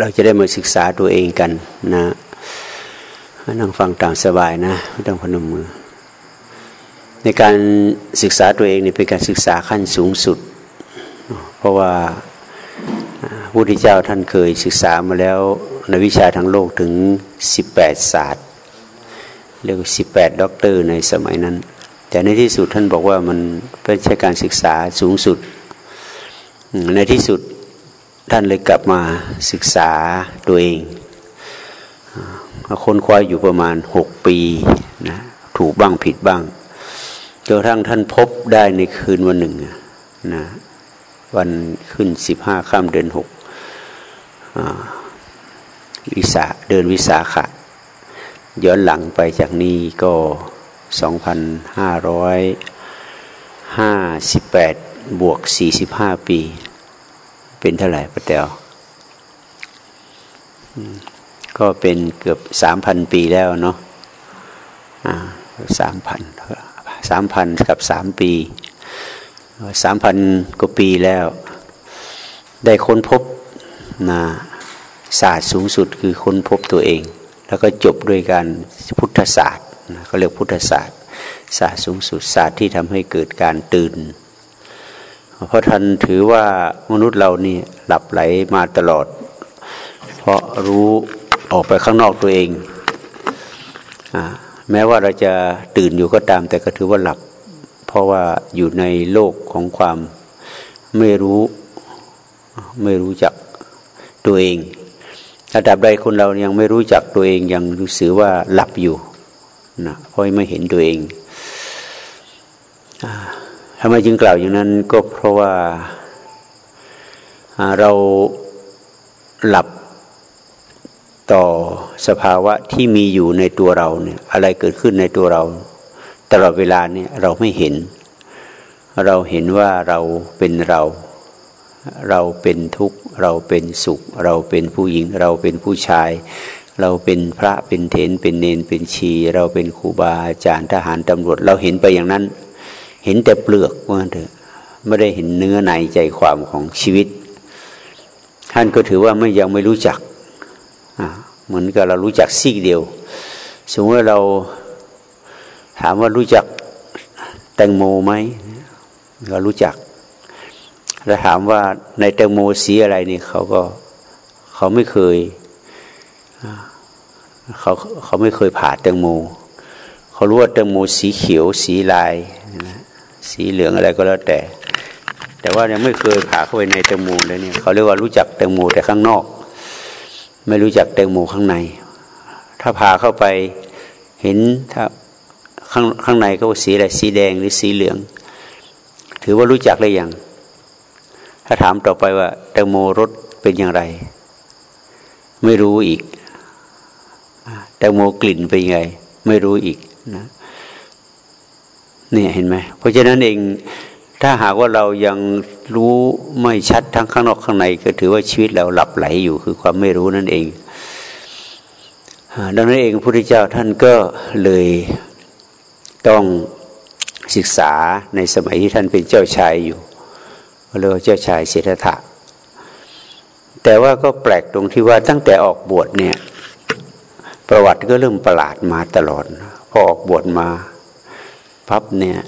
เราจะได้มาศึกษาตัวเองกันนะนั่งฟังตามสบายนะไม่ต้องพนมมือ ในการศึกษาตัวเองนี่เป็นการศึกษาขั้นสูงสุด เพราะว่าพระพุทธเจ้าท่านเคยศึกษามาแล้วในวิชาทางโลกถึง 18 ศาสตร์เรียกว่า18ด็อกเตอร์ในสมัยนั้น แต่ในที่สุดท่านบอกว่ามันเป็นใช่การศึกษาสูงสุด ในที่สุด ท่านเลยกลับมาศึกษาตัวเองค้นคว้าอยู่ประมาณหกปีนะถูกบ้างผิดบ้างจนกระทั่งท่านพบได้ในคืนวันหนึ่งนะวันขึ้นสิบห้าข้ามเดือนหกวิสาเดินวิสาขะ ย้อนหลังไปจากนี้ก็สองพันห้าร้อยห้าสิบแปดบวกสี่สิบห้าปี เป็นเท่าไหร่ปะเตวก็เป็นเกือบสามพันปีแล้วเนาะสามพันสามพันกับสามปีสามพันกว่าปีแล้ว ได้ค้นพบนะศาสตร์สูงสุดคือค้นพบตัวเอง แล้วก็จบด้วยการพุทธศาสตร์นะเขาเรียกพุทธศาสตร์ ศาสตร์สูงสุดศาสตร์ที่ทำให้เกิดการตื่น เพราะท่านถือว่ามนุษย์เรานี่หลับไหลมาตลอด เพราะรู้ออกไปข้างนอกตัวเองอแม้ว่าเราจะตื่นอยู่ก็ตาม แต่ก็ถือว่าหลับ เพราะว่าอยู่ในโลกของความไม่รู้ไม่รู้จักตัวเองระดับใดคนเรายังไม่รู้จักตัวเองยังรู้สึกว่าหลับอยู่นะเพราะไม่เห็นตัวเองอ่า ทำไมจึงกล่าวอย่างนั้นก็เพราะว่าเราหลับต่อสภาวะที่มีอยู่ในตัวเราเนี่ยอะไรเกิดขึ้นในตัวเรา ตลอดเวลาเนี่ยเราไม่เห็น เราเห็นว่าเราเป็นเรา เราเป็นทุกข์ เราเป็นสุข เราเป็นผู้หญิง เราเป็นผู้ชาย เราเป็นพระเป็นเถนเป็นเนนเป็นชี เราเป็นครูบาอาจารย์ทหารตำรวจ เราเห็นไปอย่างนั้น เห็นแต่เปลือกว่าเถอะไม่ได้เห็นเนื้อในใจความของชีวิต ท่านก็ถือว่าไม่ยังไม่รู้จักเหมือนกับเรารู้จักซีกเดียว สมมติว่าเราถามว่ารู้จักแตงโมไหมเรารู้จัก แล้วถามว่าในแตงโมสีอะไรนี่เขาก็เขาไม่เคยเขาเขาไม่เคยผ่าแตงโม เขารู้ว่าแตงโมสีเขียวสีลาย สีเหลืองอะไรก็แล้วแต่ แต่ว่ายังไม่เคยผ่าเข้าไปในแตงโมเลยเนี่ยเขาเรียกว่ารู้จักแตงโมแต่ข้างนอก ไม่รู้จักแตงโมข้างใน ถ้าพาเข้าไปเห็นถ้าข้างข้างในก็สีอะไรสีแดงหรือสีเหลือง ถือว่ารู้จักเลยอยังถ้าถามต่อไปว่าแตงโมรสเป็นอย่างไร ไม่รู้อีกแตงโมกลิ่นเป็นยังไง ไม่รู้อีกนะ เนี่ยเห็นไหมเพราะฉะนั้นเองถ้าหากว่าเรายังรู้ไม่ชัดทั้งข้างนอกข้างใน ก็ถือว่าชีวิตเราหลับไหลอยู่คือความไม่รู้นั่นเองดังนั้นเองพระพุทธเจ้าท่านก็เลยต้องศึกษาในสมัยที่ท่านเป็นเจ้าชายอยู่เรียกว่าเจ้าชายเสถะแต่ว่าก็แปลกตรงที่ว่าตั้งแต่ออกบวชเนี่ย ประวัติก็เริ่มประหลาดมาตลอด พอออกบวชมา พับเนี่ย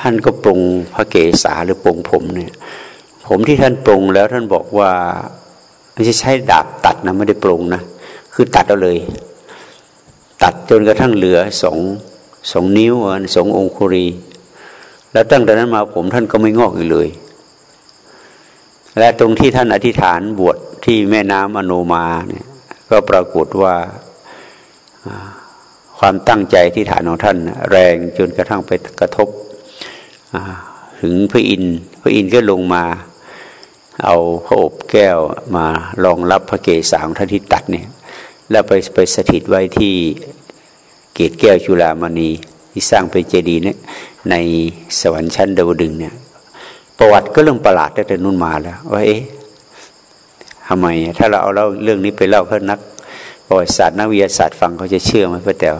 ท่านก็ปรุงพระเกศาหรือปรุงผมเนี่ย ผมที่ท่านปรุงแล้วท่านบอกว่าไม่ใช่ใช้ดาบตัดนะไม่ได้ปรุงนะคือตัดเอาเลย ตัดจนกระทั่งเหลือสองสองนิ้วสององคุรี แล้วตั้งแต่นั้นมาผมท่านก็ไม่งอกอีกเลย และตรงที่ท่านอธิษฐานบวชที่แม่น้ำอโนมาเนี่ยก็ปรากฏว่า ความตั้งใจที่ฐานของท่าน แรงจนกระทั่งไปกระทบถึงพระอินทร์พระอินทร์ก็ลงมา เอาพระอบแก้วมารองรับพระเกศาของท่านที่ตัดเนี่ยแล้วไปไปสถิตไว้ที่เกตแก้วจุฬามณีที่สร้างเป็นเจดีย์เนี่ยในสวรรค์ชั้นดาวดึงเนี่ยประวัติก็เรื่องประหลาดตั้งแต่นู้นมาแล้วว่าเอ๊ะทำไมถ้าเราเอาเล่าเรื่องนี้ไปเล่าเพื่อนัก ประวัติศาสตร์นักวิทยาศาสตร์ฟังเขาจะเชื่อไหมพ่อแต๋ว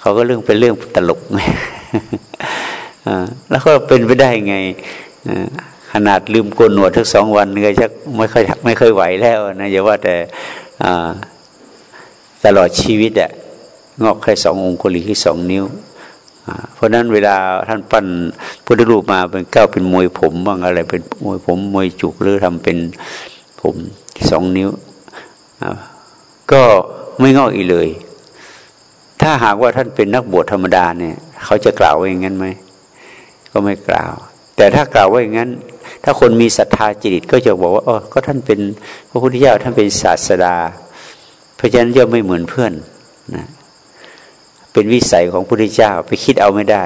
เขาก็เรื่องเป็นเรื่องตลกแล้วก็เป็นไปได้ไงขนาดลืมโกนหนวดทั้งสองวันก็จะไม่ค่อยไม่ค่อยไหวแล้วนะอย่าว่าแต่ตลอดชีวิตอะงอกแค่สององคุลีที่สองนิ้วเพราะนั้นเวลาท่านปั้นพุทธรูปมาเป็นเก้าเป็นมวยผมบ้างอะไรเป็นมวยผมมวยจุกหรือทำเป็นผมสองนิ้ว ก็ไม่งอกอีกเลย ถ้าหากว่าท่านเป็นนักบวชธรรมดาเนี่ยเขาจะกล่าวว่าอย่างนั้นไหมก็ไม่กล่าว แต่ถ้ากล่าวว่าอย่างนั้น ถ้าคนมีศรัทธาจิตก็จะบอกว่าอ๋อก็ท่านเป็นพระพุทธเจ้าท่านเป็นศาสดา เพราะฉะนั้นจะไม่เหมือนเพื่อนนะเป็นวิสัยของพระพุทธเจ้าไปคิดเอาไม่ได้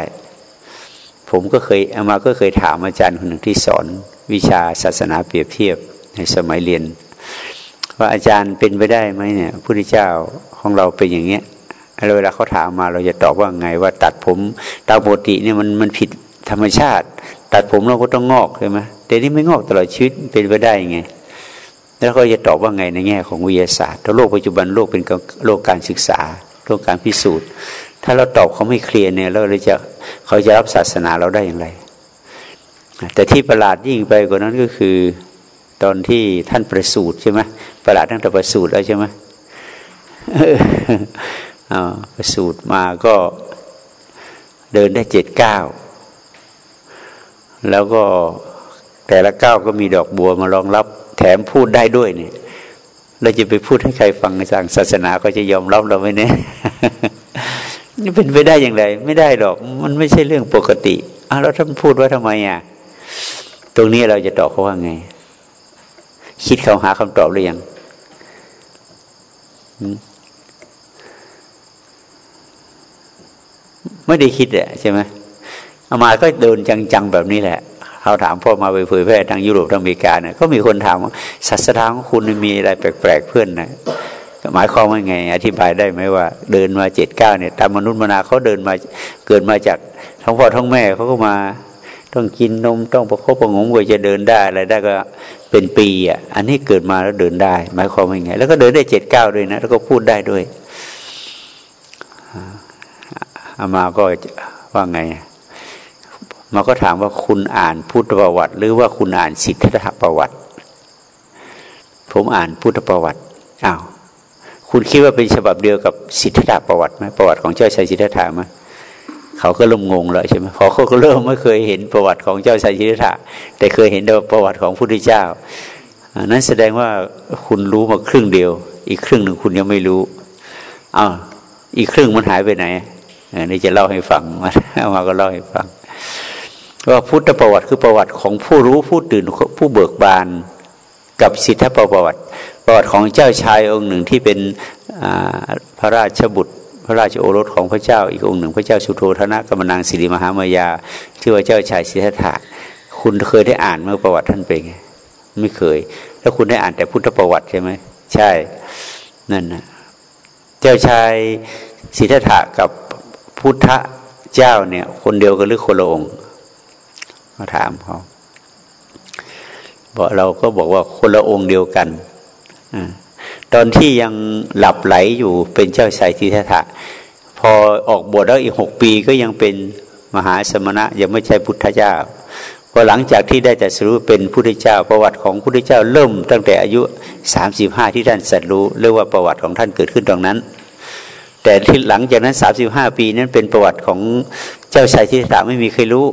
ผมก็เคยเอามาก็เคยถามอาจารย์คนหนึ่งที่สอนวิชาศาสนาเปรียบเทียบในสมัยเรียน ว่าอาจารย์เป็นไปได้ไหมเนี่ยพุทธเจ้าของเราเป็นอย่างเงี้ยเวลาเขาถามมาเราจะตอบว่าไงว่าตัดผมตามปกติเนี่ยมันมันผิดธรรมชาติ ตัดผมเราก็ต้องงอกใช่ไหมแต่นี่ไม่งอกตลอดชีวิตเป็นไปได้ไง แล้วเขาจะตอบว่าไงในแง่ของวิทยาศาสตร์โลกปัจจุบันโลกเป็นโลกการศึกษาต้องการพิสูจน์ ถ้าเราตอบเขาไม่เคลียร์เนี่ยเราจะเขาจะรับศาสนาเราได้อย่างไร แต่ที่ประหลาดยิ่งไปกว่านั้นก็คือ ตอนที่ท่านประสูติใช่ไหม ประหลาดตั้งแต่ประสูติแล้วใช่ไหมประสูติมาก็เดินได้เจ็ดเก้าแล้วก็แต่ละเก้าก็มีดอกบัวมารองรับ แถมพูดได้ด้วยเนี่ยเราจะไปพูดให้ใครฟังในทางศาสนาก็จะยอมรับเราไหมเนี่ยเป็นไปได้อย่างไร ไม่ได้หรอก มันไม่ใช่เรื่องปกติอ้าวแล้วท่านพูดว่าทำไมอะ ตรงนี้เราจะตอบเขาว่าไง คิดเขาหาคำตอบหรือยังไม่ได้คิดอะใช่ไหมอามาก็เดินจังๆแบบนี้แหละเขาถามพ่อมาไปเผยแพร่ทางยุโรปทางอเมริกาเนี่ยก็มีคนถามว่าศาสนาของคุณมีอะไรแปลกๆเพื่อนนะหมายความว่าไง อธิบายได้ไหมว่า เดินมาเจ็ดเก้าเนี่ย ตามมนุษย์มนาเขาเดินมาเกิดมาจากท้องพ่อท้องแม่เขาก็มา ต้องกินนมต้องประคบประงมกว่าจะเดินได้อะไรได้ก็ เป็นปีอะ อันนี้เกิดมาแล้วเดินได้ หมายความว่าไง แล้วก็เดินได้เจ็ดเก้าด้วยนะ แล้วก็พูดได้ด้วยอามาก็ว่าไงมันก็ถามว่าคุณอ่านพุทธประวัติ หรือว่าคุณอ่านสิทธัตถประวัติ ผมอ่านพุทธประวัติอ้าวคุณคิดว่าเป็นฉบับเดียวกับสิทธัตถประวัติไหมประวัติของเจ้าชายสิทธะไหม เขาก็เริ่มงงแล้วใช่ไหมพอเขาก็เริ่มไม่เคยเห็นประวัติของเจ้าชายสิทธะแต่เคยเห็นประวัติของพระพุทธเจ้านั้นแสดงว่าคุณรู้มาครึ่งเดียว อีกครึ่งหนึ่งคุณยังไม่รู้อ้าวอีกครึ่งมันหายไปไหนนี่จะเล่าให้ฟังมามาก็เล่าให้ฟังว่าพุทธประวัติคือประวัติของผู้รู้ผู้ตื่นผู้เบิกบานกับสิทธประวัติ ประวัติของเจ้าชายองค์หนึ่งที่เป็นพระราชบุตร ระราชโอรสของพระเจ้า อีกองค์หนึ่ง พระเจ้าสุโธธนะกมนางสิริมหามายาที่ว่าเจ้าชายสิทธัตถะคุณเคยได้อ่านเมื่อประวัติท่านเป็นไงไม่เคย แล้วคุณได้อ่านแต่พุทธประวัติใช่ไหมใช่นั่นนะเจ้าชายสิทธัตถะกับพุทธเจ้าเนี่ย คนเดียวกันหรือคนละองค์มาถามเขาบอกเราก็บอกว่าคนละองค์เดียวกันอ ตอนที่ยังหลับไหลอยู่เป็นเจ้าชายทิทธะพอออกบวชแล้วอีกหกปีก็ยังเป็นมหาสมณะยังไม่ใช่พุทธเจ้าพอหลังจากที่ได้แต่สรู้เป็นพุทธเจ้า ประวัติของพุทธเจ้าเริ่มตั้งแต่อายุสามสิบห้าที่ท่านสัตรู้เรียกว่าประวัติของท่านเกิดขึ้นตรงนั้น แต่ที่หลังจากนั้นสามสิบห้าปีนั้นเป็นประวัติของเจ้าชายทิทธะไม่มีใครรู้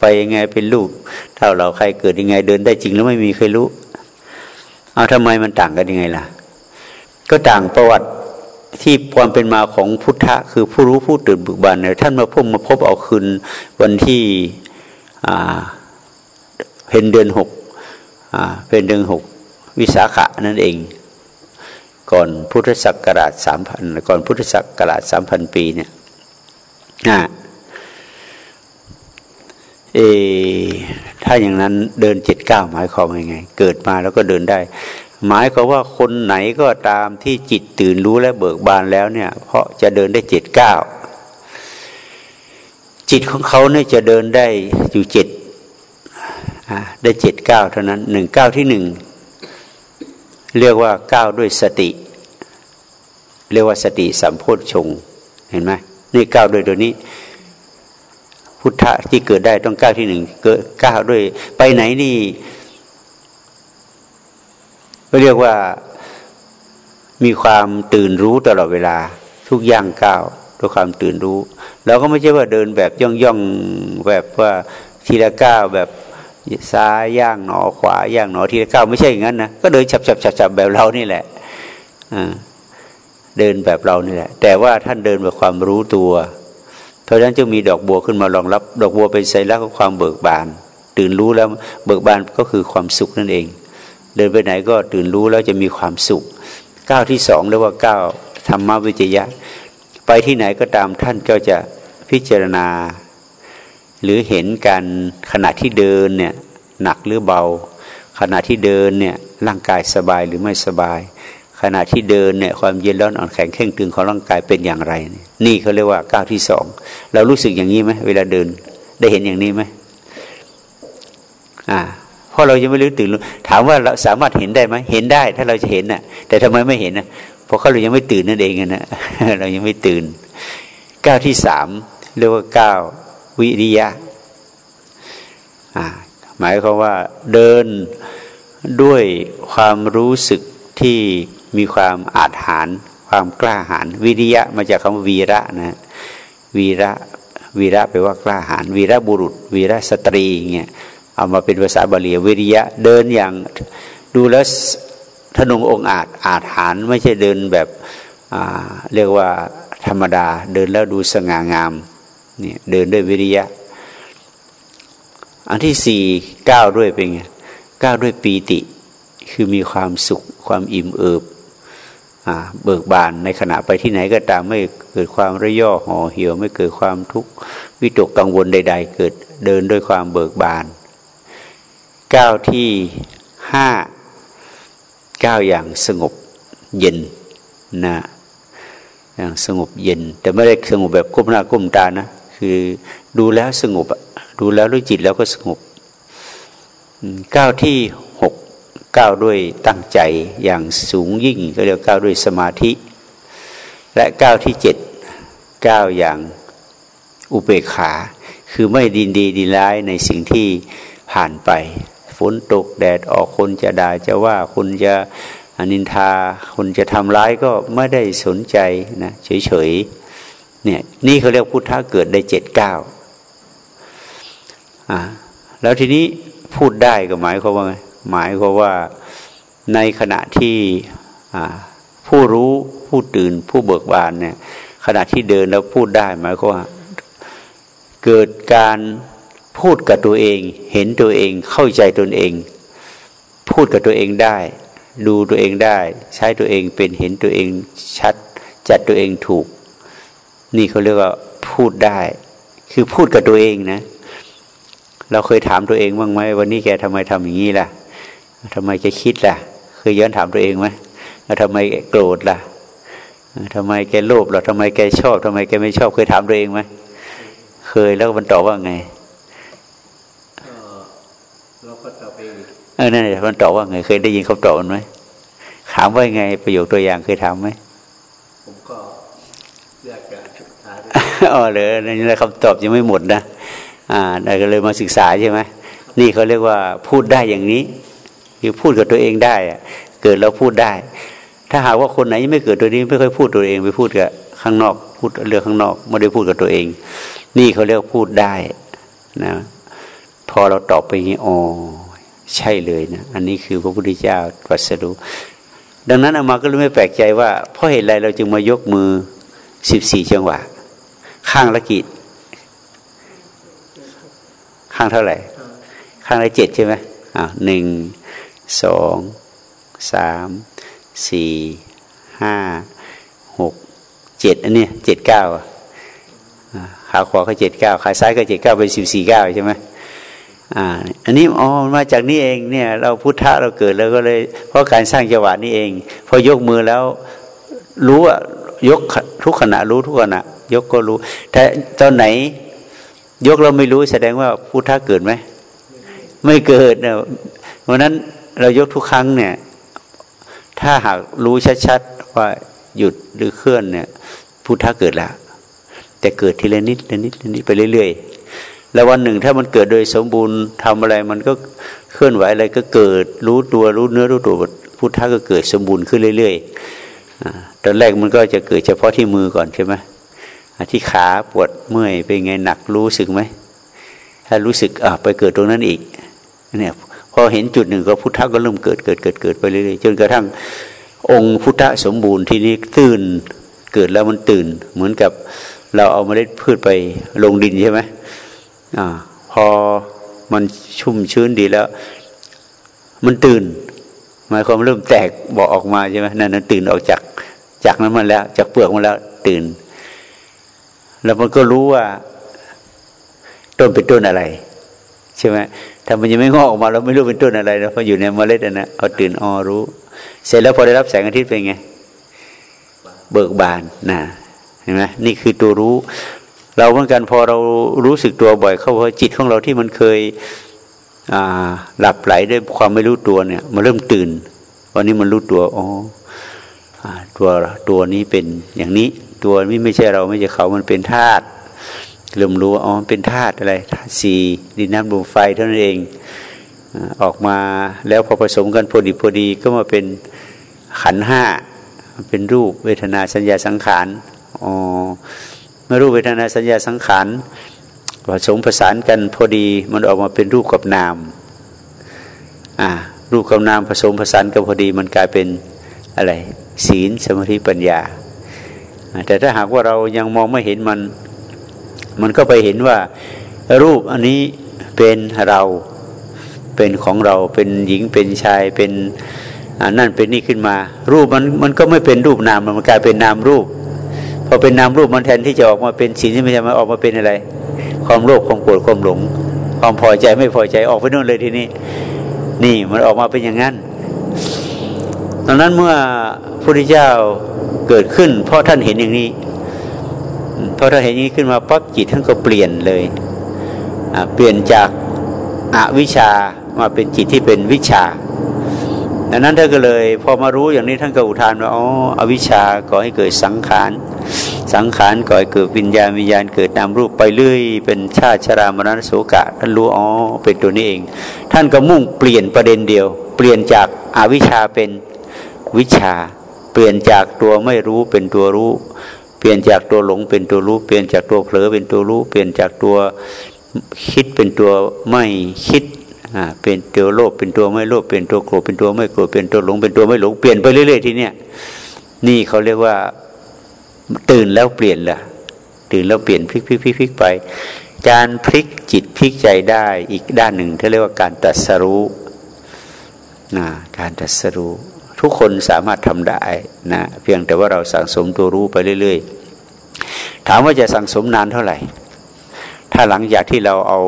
ไปยังไงเป็นลูกเท่าเราใครเกิดยังไงเดินได้จริงแล้วไม่มีใครรู้ เอาทำไมมันต่างกันยังไงล่ะ ก็ต่างประวัติที่ความเป็นมาของพุทธะ คือผู้รู้ผู้ตื่นบุกบันเนี่ยท่านมาพบมาพบเอาคืนวันที่เพนเดือนหกเพนเดือนหกวิสาขะนั่นเอง ก่อนพุทธศักราชสามพันก่อนพุทธศักราชสามพันปีเนี่ยเอถ้าอย่างนั้นเดินเจ็ดเก้าหมายความว่าไง เกิดมาแล้วก็เดินได้ หมายความว่าคนไหนก็ตามที่จิตตื่นรู้และเบิกบานแล้วเนี่ย เพราะจะเดินได้เจ็ดเก้าจิตของเขาเนี่ยจะเดินได้อยู่เจ็ดได้เจ็ดเก้าเท่านั้นหนึ่งเก้าที่หนึ่งเรียกว่าเก้าด้วยสติ เรียกว่าสติสัมโพธชงเห็นไหมนี่เก้าโดยตัวนี้ พุทธะที่เกิดได้ต้องก้าวที่หนึ่งเกิดก้าวด้วย ไปไหนนี่ ก็เรียกว่ามีความตื่นรู้ตลอดเวลาทุกอย่างก้าวด้วยความตื่นรู้ เราก็ไม่ใช่ว่าเดินแบบย่องย่องแบบว่าทีละก้าวแบบซ้ายย่างหนอขวาย่างหนอทีละก้าวไม่ใช่อย่างนั้นนะก็เดินฉับฉับฉับฉับแบบเรานี่แหละเดินแบบเรานี่แหละ แต่ว่าท่านเดินแบบความรู้ตัวเพราะฉะนั้นจึงมีดอกบัวขึ้นมารองรับ ดอกบัวเป็นไซรักของความเบิกบาน ตื่นรู้แล้วเบิกบานก็คือความสุขนั่นเอง เดินไปไหนก็ตื่นรู้แล้วจะมีความสุขก้าวที่สองเรียกว่าก้าวธรรมวิจยะ ไปที่ไหนก็ตามท่านก็จะพิจารณา หรือเห็นการขณะที่เดินเนี่ยหนักหรือเบา ขณะที่เดินเนี่ยร่างกายสบายหรือไม่สบาย ขณะที่เดินเนี่ยความเย็นร้อนอ่อนแข็งเข่งตึงของร่างกายเป็นอย่างไร นี่เขาเรียกว่าก้าวที่สองเรารู้สึกอย่างนี้ไหมเวลาเดินได้เห็นอย่างนี้ไหมอ่า ราะเรายังไม่รู้ตื่นถามว่าเราสามารถเห็นได้ไหมเห็นได้ ถ้าเราจะเห็นน่ะ แต่ทำไมไม่เห็นนะเพราะเขาเรายังไม่ตื่นนั่นเองนะเรายังไม่ตื่นก้าวที่สามเรียกว่าก้าววิริยะหมายความว่าเดินด้วยความรู้สึกที่มีความอาจหาร ความกล้าหาญวิริยะมาจากคำวีระนะวีระวีระแปลว่ากล้าหาญวีระบุรุษ วีระสตรีเงี้ย เอามาเป็นภาษาบาลีวิริยะเดินอย่างดูแล้วทนงองอาจอาจหารไม่ใช่เดินแบบเรียกว่าธรรมดา เดินแล้วดูสง่างามนี่เดินด้วยวิริยะ อันที่สี่ก้าวด้วยเป็นไงก้าวด้วยปีติ คือมีความสุขความอิ่มเอิบเบิกบานในขณะไปที่ไหนก็ตามไม่เกิดความระย่อห่อเหี่ยว ไม่เกิดความทุกข์วิตกกังวลใด ๆ เกิดเดินด้วยความเบิกบาน ก้าวที่ห้าก้าวอย่างสงบเย็นนะอย่างสงบเย็น แต่ไม่ได้สงบแบบก้มหน้าก้มตานะ คือดูแล้วสงบดูแล้วด้วยจิตแล้วก็สงบก้าวที่หกก้าวด้วยตั้งใจอย่างสูงยิ่ง ก็เรียกก้าวด้วยสมาธิ และก้าวที่เจ็ดก้าวอย่างอุเบกขา คือไม่ดินดีดีร้ายในสิ่งที่ผ่านไป ฝนตกแดดออกคนจะด่าจะว่าคนจะนินทา คนจะทำร้ายก็ไม่ได้สนใจนะเฉยๆเนี่ยนี่เขาเรียกพุทธะเกิดได้เจ็ดเก้าอ่าแล้วทีนี้พูดได้ก็หมายความว่าไงหมายความว่าในขณะที่ผู้รู้ผู้ตื่นผู้เบิกบานเนี่ยขณะที่เดินแล้วพูดได้หมายความว่าเกิดการ พูดกับตัวเอง เห็นตัวเองเข้าใจตนเอง พูดกับตัวเองได้ ดูตัวเองได้ ใช้ตัวเองเป็นเห็นตัวเองชัด จัดตัวเองถูก นี่เขาเรียกว่าพูดได้ คือพูดกับตัวเองนะ เราเคยถามตัวเองบ้างไหมวันนี้แกทำไมทำอย่างนี้ล่ะทำไมแกคิดล่ะ เคยย้อนถามตัวเองไหมแล้วทำไมโกรธล่ะทำไมแกโลภหรอทำไมแกชอบทำไมแกไม่ชอบเคยถามตัวเองไหมเคยแล้วมันตอบว่าไง เออนั่นแหละมันตอบว่าไง เคยได้ยินเขาตอบมันไหมถามว่าไงประโยคตัวอย่างเคยถามไหมผมก็อยากจะอ๋อเลยนี่คำตอบยังไม่หมดนะอ่าได้ก็เลยมาศึกษาใช่ไหมนี่เขาเรียกว่าพูดได้อย่างนี้ คือพูดกับตัวเองได้อะเกิดแล้วพูดได้ ถ้าหากว่าคนไหนยังไม่เกิดตัวนี้ไม่ค่อยพูดตัวเองไปพูดกับข้างนอก พูดเรื่องข้างนอกไม่ได้พูดกับตัวเอง นี่เขาเรียกพูดได้นะ พอเราตอบไปอย่างนี้อ๋อ ใช่เลยนะอันนี้คือพระพุทธเจ้าตรัสรู้ดังนั้นอามาก็เลยไม่แปลกใจว่าเพราะเหตุไรเราจึงมายกมือสิบสี่จังหวะ ข้างละกี่ข้างเท่าไหร่ ข้างละเจ็ดใช่ไหมอ่าหนึ่งสองสามสี่ห้าหกเจ็ดอันนี้เจ็ดเก้าขาขวาก็เจ็ดเก้าขาซ้ายก็เจ็ดเก้าเป็นสิบสี่เก้าใช่ไหม อ่า อันนี้อ๋อมาจากนี้เองเนี่ย เราพุทธะเราเกิดแล้วก็เลย เพราะการสร้างจังหวะนี้เอง พอยกมือแล้วรู้ว่ายกทุกขณะรู้ทุกขณะ ยกก็รู้ แต่ตอนไหน ยกเราไม่รู้แสดงว่าพุทธะเกิดไหมไม่เกิดเนี่ยเพราะนั้นเรายกทุกครั้งเนี่ย ถ้าหากรู้ชัดๆว่าหยุดหรือเคลื่อนเนี่ยพุทธะเกิดแล้วแต่เกิดทีละนิดละนิดละนิดไปเรื่อยๆ แล้ววันหนึ่งถ้ามันเกิดโดยสมบูรณ์ทำอะไรมันก็เคลื่อนไหวอะไรก็เกิดรู้ตัวรู้เนื้อรู้ตัวพุทธะก็เกิดสมบูรณ์ขึ้นเรื่อยๆตอนแรกมันก็จะเกิดเฉพาะที่มือก่อนใช่ไหมที่ขาปวดเมื่อยเป็นไงหนักรู้สึกไหมถ้ารู้สึกอะไปเกิดตรงนั้นอีกเนี่ยพอเห็นจุดหนึ่งก็พุทธะก็เริ่มเกิดเกิดเกิดเกิดไปเรื่อยๆจนกระทั่งองค์พุทธะสมบูรณ์ที่นี้ตื่นเกิดแล้วมันตื่น เหมือนกับเราเอาเมล็ดพืชไปลงดินใช่ไหม อพอมันชุ่มชื้นดีแล้ว มันตื่นหมายความเริ่มแตกบอกออกมาใช่ไหมนั่นนั่นตื่นออกจากจากนั้นมาแล้ว จากเปลือกมาแล้ว ตื่น แล้วมันก็รู้ว่า ต้นเป็นต้นอะไร ใช่ไหมถ้ามันยังไม่งอกออกมาเราไม่รู้เป็นต้นอะไรนะเพราะอยู่ในเมล็ดนะพอาตื่นออรู้ เสร็จแล้วพอได้รับแสงอาทิตย์เป็นไง เบิกบานนะเห็นไหมนี่คือตัวรู้ เราเหมือนกันพอเรารู้สึกตัวบ่อย เข้าพอจิตของเราที่มันเคยหลับไหลด้วยความไม่รู้ตัวเนี่ยมันเริ่มตื่น วันนี้มันรู้ตัวอ๋อตัวตัวนี้เป็นอย่างนี้ตัวนี้ไม่ใช่เราไม่ใช่เขามันเป็นธาตุเริ่มรู้อ๋อเป็นธาตุอะไรธาตุสีดินน้ำลมไฟเท่านั้นเองออกมาแล้วพอผสมกันพอดีพอดีก็มาเป็นขันห้าเป็นรูปเวทนาสัญญาสังขารอ๋อ เมื่อรูปเวทนาสัญญาสังขารผสมผสานกันพอดีมันออกมาเป็นรูปกับนามอ่ารูปกับนามผสมผสานกันพอดีมันกลายเป็นอะไรศีลสมาธิปัญญา แต่ถ้าหากว่าเรายังมองไม่เห็นมัน มันก็ไปเห็นว่า รูปอันนี้เป็นเราเป็นของเราเป็นหญิงเป็นชายเป็นนั่นเป็นนี่ขึ้นมา รูปมันมันก็ไม่เป็นรูปนามมันกลายเป็นนามรูป พอเป็นนามรูปมันแทนที่จะออกมาเป็นสิ่งที่ไม่ใช่มาออกมาเป็นอะไร ความโลภความโกรธความหลง ความพอใจไม่พอใจออกไปนู่นเลยทีนี้ นี่มันออกมาเป็นอย่างนั้นดังนั้นเมื่อพระพุทธเจ้าเกิดขึ้น เพราะท่านเห็นอย่างนี้พอท่านเห็นอย่างนี้ขึ้นมาปั๊บจิตท่านก็เปลี่ยนเลยเปลี่ยนจากอาวิชามาเป็นจิตที่เป็นวิชาดังนั้นท่านก็เลย พอมารู้อย่างนี้ท่านก็อุทานว่าอ๋ออวิชาก่อให้เกิดสังขาร สังขารก่อเกิดวิญญาณวิญญาณเกิดนามรูปไปเรื่อย เป็นชาติชรามรณะโสกะท่านรู้อ๋อเป็นตัวนี้เอง ท่านก็มุ่งเปลี่ยนประเด็นเดียว เปลี่ยนจากอาวิชชาเป็นวิชา เปลี่ยนจากตัวไม่รู้เป็นตัวรู้ เปลี่ยนจากตัวหลงเป็นตัวรู้ เปลี่ยนจากตัวเผลอเป็นตัวรู้ เปลี่ยนจากตัวคิดเป็นตัวไม่คิดเป็นตัวโลภเป็นตัวไม่โลภเป็นตัวโกรธเป็นตัวไม่โกรธเป็นตัวหลงเป็นตัวไม่หลงเปลี่ยนไปเรื่อยๆทีเนี้ยนี่เขาเรียกว่า ตื่นแล้วเปลี่ยนละตื่นแล้วเปลี่ยนพลิกพลิกพลิกพลิกไป การพลิกจิตพลิกใจได้อีกด้านหนึ่งที่เรียกว่าการตัดสรู้นะการตัดสรู้ทุกคนสามารถทำได้นะเพียงแต่ว่าเราสั่งสมตัวรู้ไปเรื่อย ๆ ถามว่าจะสั่งสมนานเท่าไหร่ ถ้าหลังจากที่เราเอา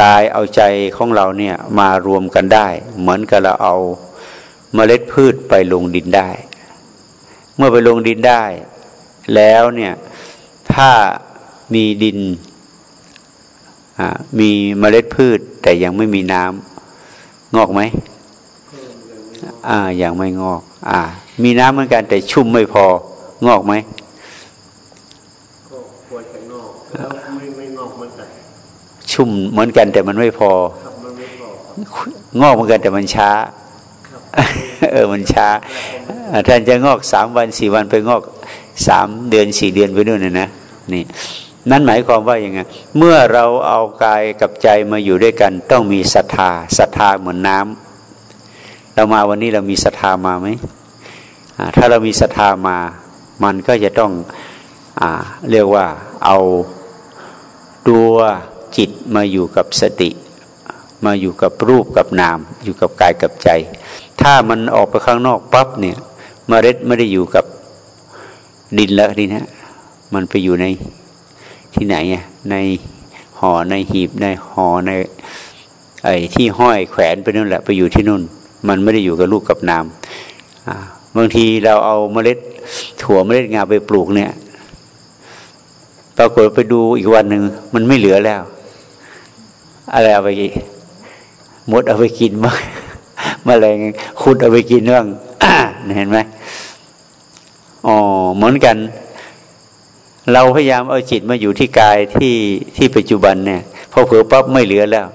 กายเอาใจของเราเนี่ยมารวมกันได้ เหมือนกับเราเอาเมล็ดพืชไปลงดินได้ เมื่อไปลงดินได้ แล้วเนี่ยถ้ามีดินมีเมล็ดพืช แต่ยังไม่มีน้ำงอกไหมอ่ายังไม่งอก อ่า มีน้ำเหมือนกันแต่ชุ่มไม่พองอกไหมก็ควรจะงอกแล้วไม่ไม่งอกเหมือนกันชุ่มเหมือนกันแต่มันไม่พอ งอกเหมือนกันแต่มันช้า เออมันช้า ท่านจะงอกสามวันสี่วันไปงอกสามเดือนสี่เดือนไปนู่นนะนะนี่นั่นหมายความว่าอย่างไงเมื่อเราเอากายกับใจมาอยู่ด้วยกัน ต้องมีศรัทธาศรัทธาเหมือนน้ำเรามาวันนี้เรามีศรัทธามาไหมถ้าเรามีศรัทธามา มันก็จะต้องอเรียกว่าเอาตัวจิตมาอยู่กับสติ มาอยู่กับรูปกับนาม อยู่กับกายกับใจ ถ้ามันออกไปข้างนอกปั๊บเนี่ย มเมล็ดไม่ได้อยู่กับดินแล้วนี่นะมันไปอยู่ในที่ไหนอะในห่อในหีบในห่อในไอ้ที่ห้อยแขวนไปนู่นแหละไปอยู่ที่นู่น มันไม่ได้อยู่กับลูกกับนามบางทีเราเอาเมล็ดถั่วเมล็ดงาไปปลูกเนี่ยปรากฏไปดูอีกวันหนึ่งมันไม่เหลือแล้ว อะไรเอาไปมดเอาไปกินมั้งมแมลงขุดเอาไปกินบ้าง เห็นไหมอ๋อเหมือนกัน เราพยายามเอาจิตมาอยู่ที่กายที่ที่ปัจจุบันเนี่ยพอเผลอปั๊บไม่เหลือแล้ว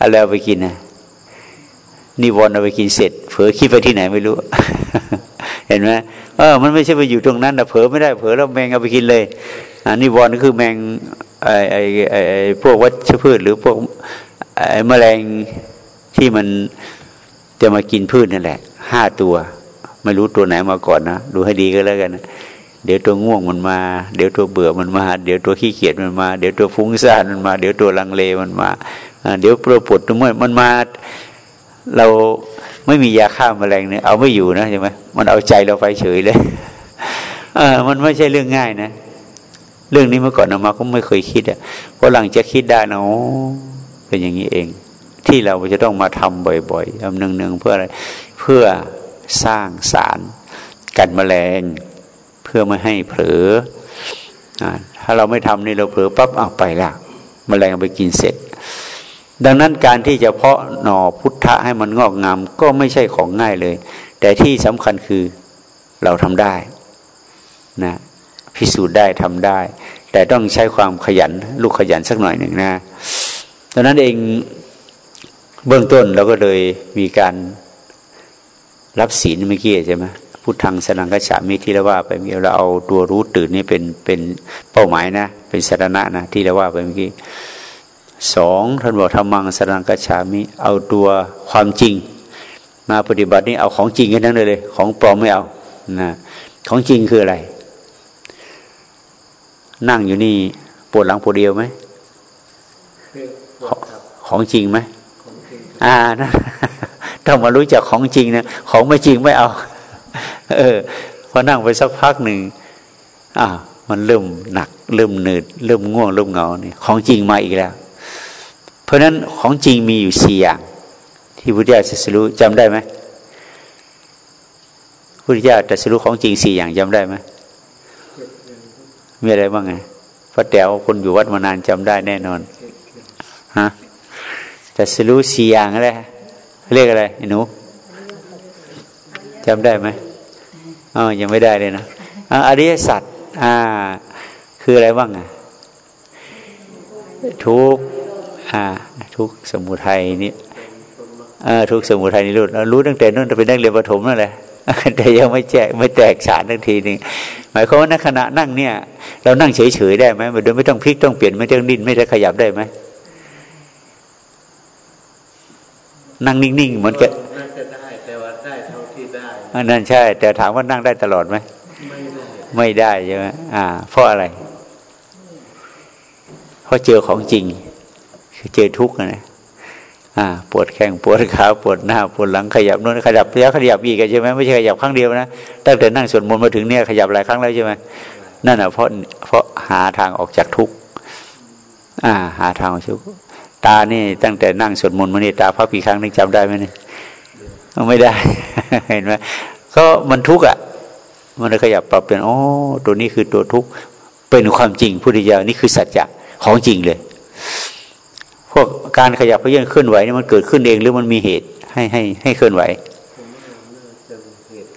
อะไรเอาไปกินนะนิวรณ์เอาไปกินเสร็จ เผลอคิดไปที่ไหนไม่รู้ เห็นไหมเออ มันไม่ใช่ไปอยู่ตรงนั้นนะเผลอไม่ได้เผลอแล้วแมงเอาไปกินเลยอันนิวรณ์ก็คือแมงไอไอ้ไอ้ไอ้พวกวัชพืช หรือพวกไอ้แมลงที่มันจะมากินพืชนั่นแหละห้าตัว ไม่รู้ตัวไหนมาก่อนนะดูให้ดีก็แล้วกันนะเดี๋ยวตัวง่วงมันมา เดี๋ยวตัวเบื่อมันมา เดี๋ยวตัวขี้เกียจมันมา เดี๋ยวตัวฟุ้งซ่านมันมา เดี๋ยวตัวลังเลมันมาเดี๋ยวปวดปวดตัวเมื่อยมันมา เราไม่มียาฆ่ามาแมลงเนี่ยเอาไม่อยู่นะใช่ไหมมันเอาใจเราไปเฉยเลยเออมันไม่ใช่เรื่องง่ายนะ เรื่องนี้เมื่อก่อนมาก็ไม่เคยคิดอะพอหลังจะคิดได้นะโอ้เป็นอย่างนี้เอง ที่เราจะต้องมาทำบ่อย ๆทำเนืองๆเพื่ออะไร เพื่อ สร้างสารกันแมลง เพื่อไม่ให้เผลอถ้าเราไม่ทำนี่เราเผลอปั๊บเอาไปละมแมลงไปกินเสร็จ ดังนั้นการที่จะเพาะหน่อพุทธะให้มันงอกงามก็ไม่ใช่ของง่ายเลย แต่ที่สำคัญคือเราทำได้นะพิสูจน์ได้ทำได้ แต่ต้องใช้ความขยันลูกขยันสักหน่อยหนึ่งนะดังนั้นเองเบื้องต้นเราก็เลยมีการ รับศีลเมื่อกี้ใช่ไหมพุทธังสนังกฉามิที่เราว่าไปเมื่อกี้เราเอาตัวรู้ตื่นนี่เป็นเป็นเป้าหมายนะ เป็นสาระนะ ที่เราว่าไปเมื่อกี้สองท่านบอกธรรมังสนังกฉามิเอาตัวความจริง มาปฏิบัตินี่เอาของจริงกันทั้งเลยเลย ของปลอมไม่เอานะของจริงคืออะไร นั่งอยู่นี่ปวดหลังปวดเดียวไหมของจริงไหมอ่านะ ต้องมารู้จักของจริงนะของไม่จริงไม่เอา เออพอนั่งไปสักพักหนึ่งอ่ามันเริ่มหนัก เริ่มหนืด เริ่มง่วง เริ่มเหงานี่ของจริงมาอีกแล้ว เพราะฉะนั้นของจริงมีอยู่สี่อย่าง ที่พุทธเจ้าจะสรู้จำได้ไหมพุทธเจ้าจะสรู้ของจริงสี่อย่างจำได้ไหมมีอะไรบ้างไงพระแต๋วคนอยู่วัดมานานจำได้แน่นอนฮะจะสรู้สี่อย่างอะไร เรียกอะไรหนูจำได้ไหมอ๋อยังไม่ได้เลยนะอริยสัจอ่า คืออะไรบ้างอะทุกอ่า ทุกสมุทัยนี่อ่ทุกสมุทัยนี่รู้รารู้ตั้งแต่นั่นเป็นนักเรียนประถมนั่นแหละแต่ยังไม่แจกไม่แตกฉานทังทีนึงหมายความว่าในขณะนั่งเนี่ย เรานั่งเฉยๆได้ไหมโดยไม่ต้องพลิกต้องเปลี่ยนไม่ต้องดิ้นไม่ได้ขยับได้ไหม นั่งนิ่งๆเหมือนกันอันนั้นใช่ แต่ถามว่านั่งได้ตลอดไหมไม่ได้ใช่ไหมอ่า เพราะอะไรเพราะเจอของจริงคือเจอทุกข์นะอ่า ปวดแข้งปวดขาปวดหน้าปวดหลังขยับนู้นขยับแล้วขยับอีกใช่ไหมไม่ใช่ขยับครั้งเดียวนะตั้งแต่นั่งสวดมนต์มาถึงเนี่ยขยับหลายครั้งแล้วใช่ไหมนั่นแหะเพราะเพราะหาทางออกจากทุกข์อ่า หาทางออกจากทุกข์ ตานี่ตั้งแต่นั่งสวดมนต์มานี่ตาพักกี่ครั้งนึกจำได้ไหมเนี่ยไม่ได้ เห็นไหมก็มันทุกข์อะ มันขยับปรับเป็นโอ้ตัวนี้คือตัวทุกข์เป็นความจริงพุทธิยานี่คือสัจจะของจริงเลย พวกการขยับเพื่อนเคลื่อนไหวนี่มันเกิดขึ้นเองหรือมันมีเหตุให้ให้ให้เคลื่อนไหว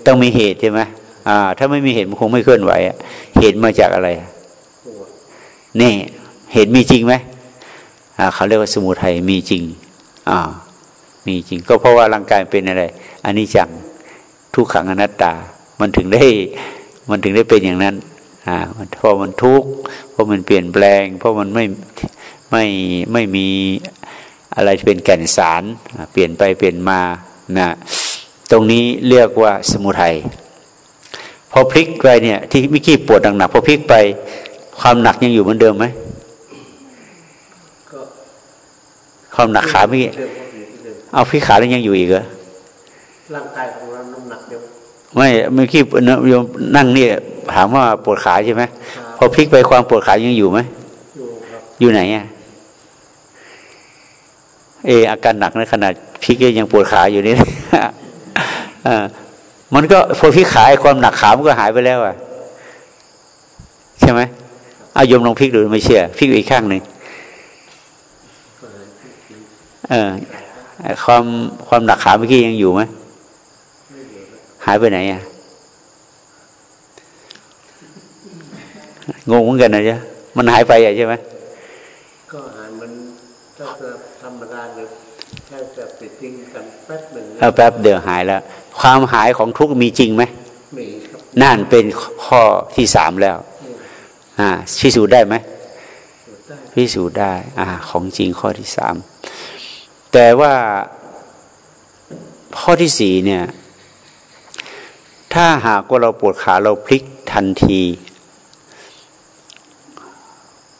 ต้องมีเหตุใช่ไหมอ่า ถ้าไม่มีเหตุมันคงไม่เคลื่อนไหวอะเหตุมาจากอะไรนี่เหตุมีจริงไหม เขาเรียกว่าสมุทัยมีจริงอ่ามีจริง ก็เพราะว่าร่างกายเป็นอะไรอันนี้จังทุกขังอนัตตา มันถึงได้มันถึงได้เป็นอย่างนั้นอ่าเพราะมันทุกข์เพราะมันเปลี่ยนแปลง เพราะมันไม่ไม่ไม่มีอะไรเป็นแก่นสาร เปลี่ยนไปเปลี่ยนมานะตรงนี้เรียกว่าสมุทัยพอพลิกไปเนี่ยที่มิกี้ปวดหนักๆพอพลิกไปความหนักยังอยู่เหมือนเดิมไหม ความหนักขาเมื่อกี้เอาพลิกขาแล้วยังอยู่อีกเหรอร่างกายของเราน้ำหนักเดียวไม่เมื่อกี้โยมนั่งเนี่ยถามว่าปวดขาใช่ไหมพอพลิกไปความปวดขายังอยู่ไหมอยู่ครับอยู่ไหนอะเอออาการหนักในขนาดพลิกยังปวดขาอยู่นี่อ่ามันก็พอพลิกขาความหนักขามันก็หายไปแล้วอะใช่ไหมเอายมลองพลิกดูไม่เชื่อพลิกอีกข้างหนึ่ง เออความความหนักขาเมื่อกี้ยังอยู่ไหมหายไปไหนอะงงเหมือนกันนะจ๊ะมันหายไปใช่ไหมก็หายมันถ้าจะธรรมดาเลยแค่จะปิดทิ้งกันแป๊บหนึ่งแป๊บเดียวหายแล้ว ความหายของทุกมีจริงไหมมีครับนั่นเป็นข้อที่สามแล้ว อ่าพิสูจน์ได้ไหมพิสูจน์ได้ อ่า ของจริงข้อที่สาม แต่ว่าข้อที่สี่เนี่ย ถ้าหากว่าเราปวดขาเราพลิกทันที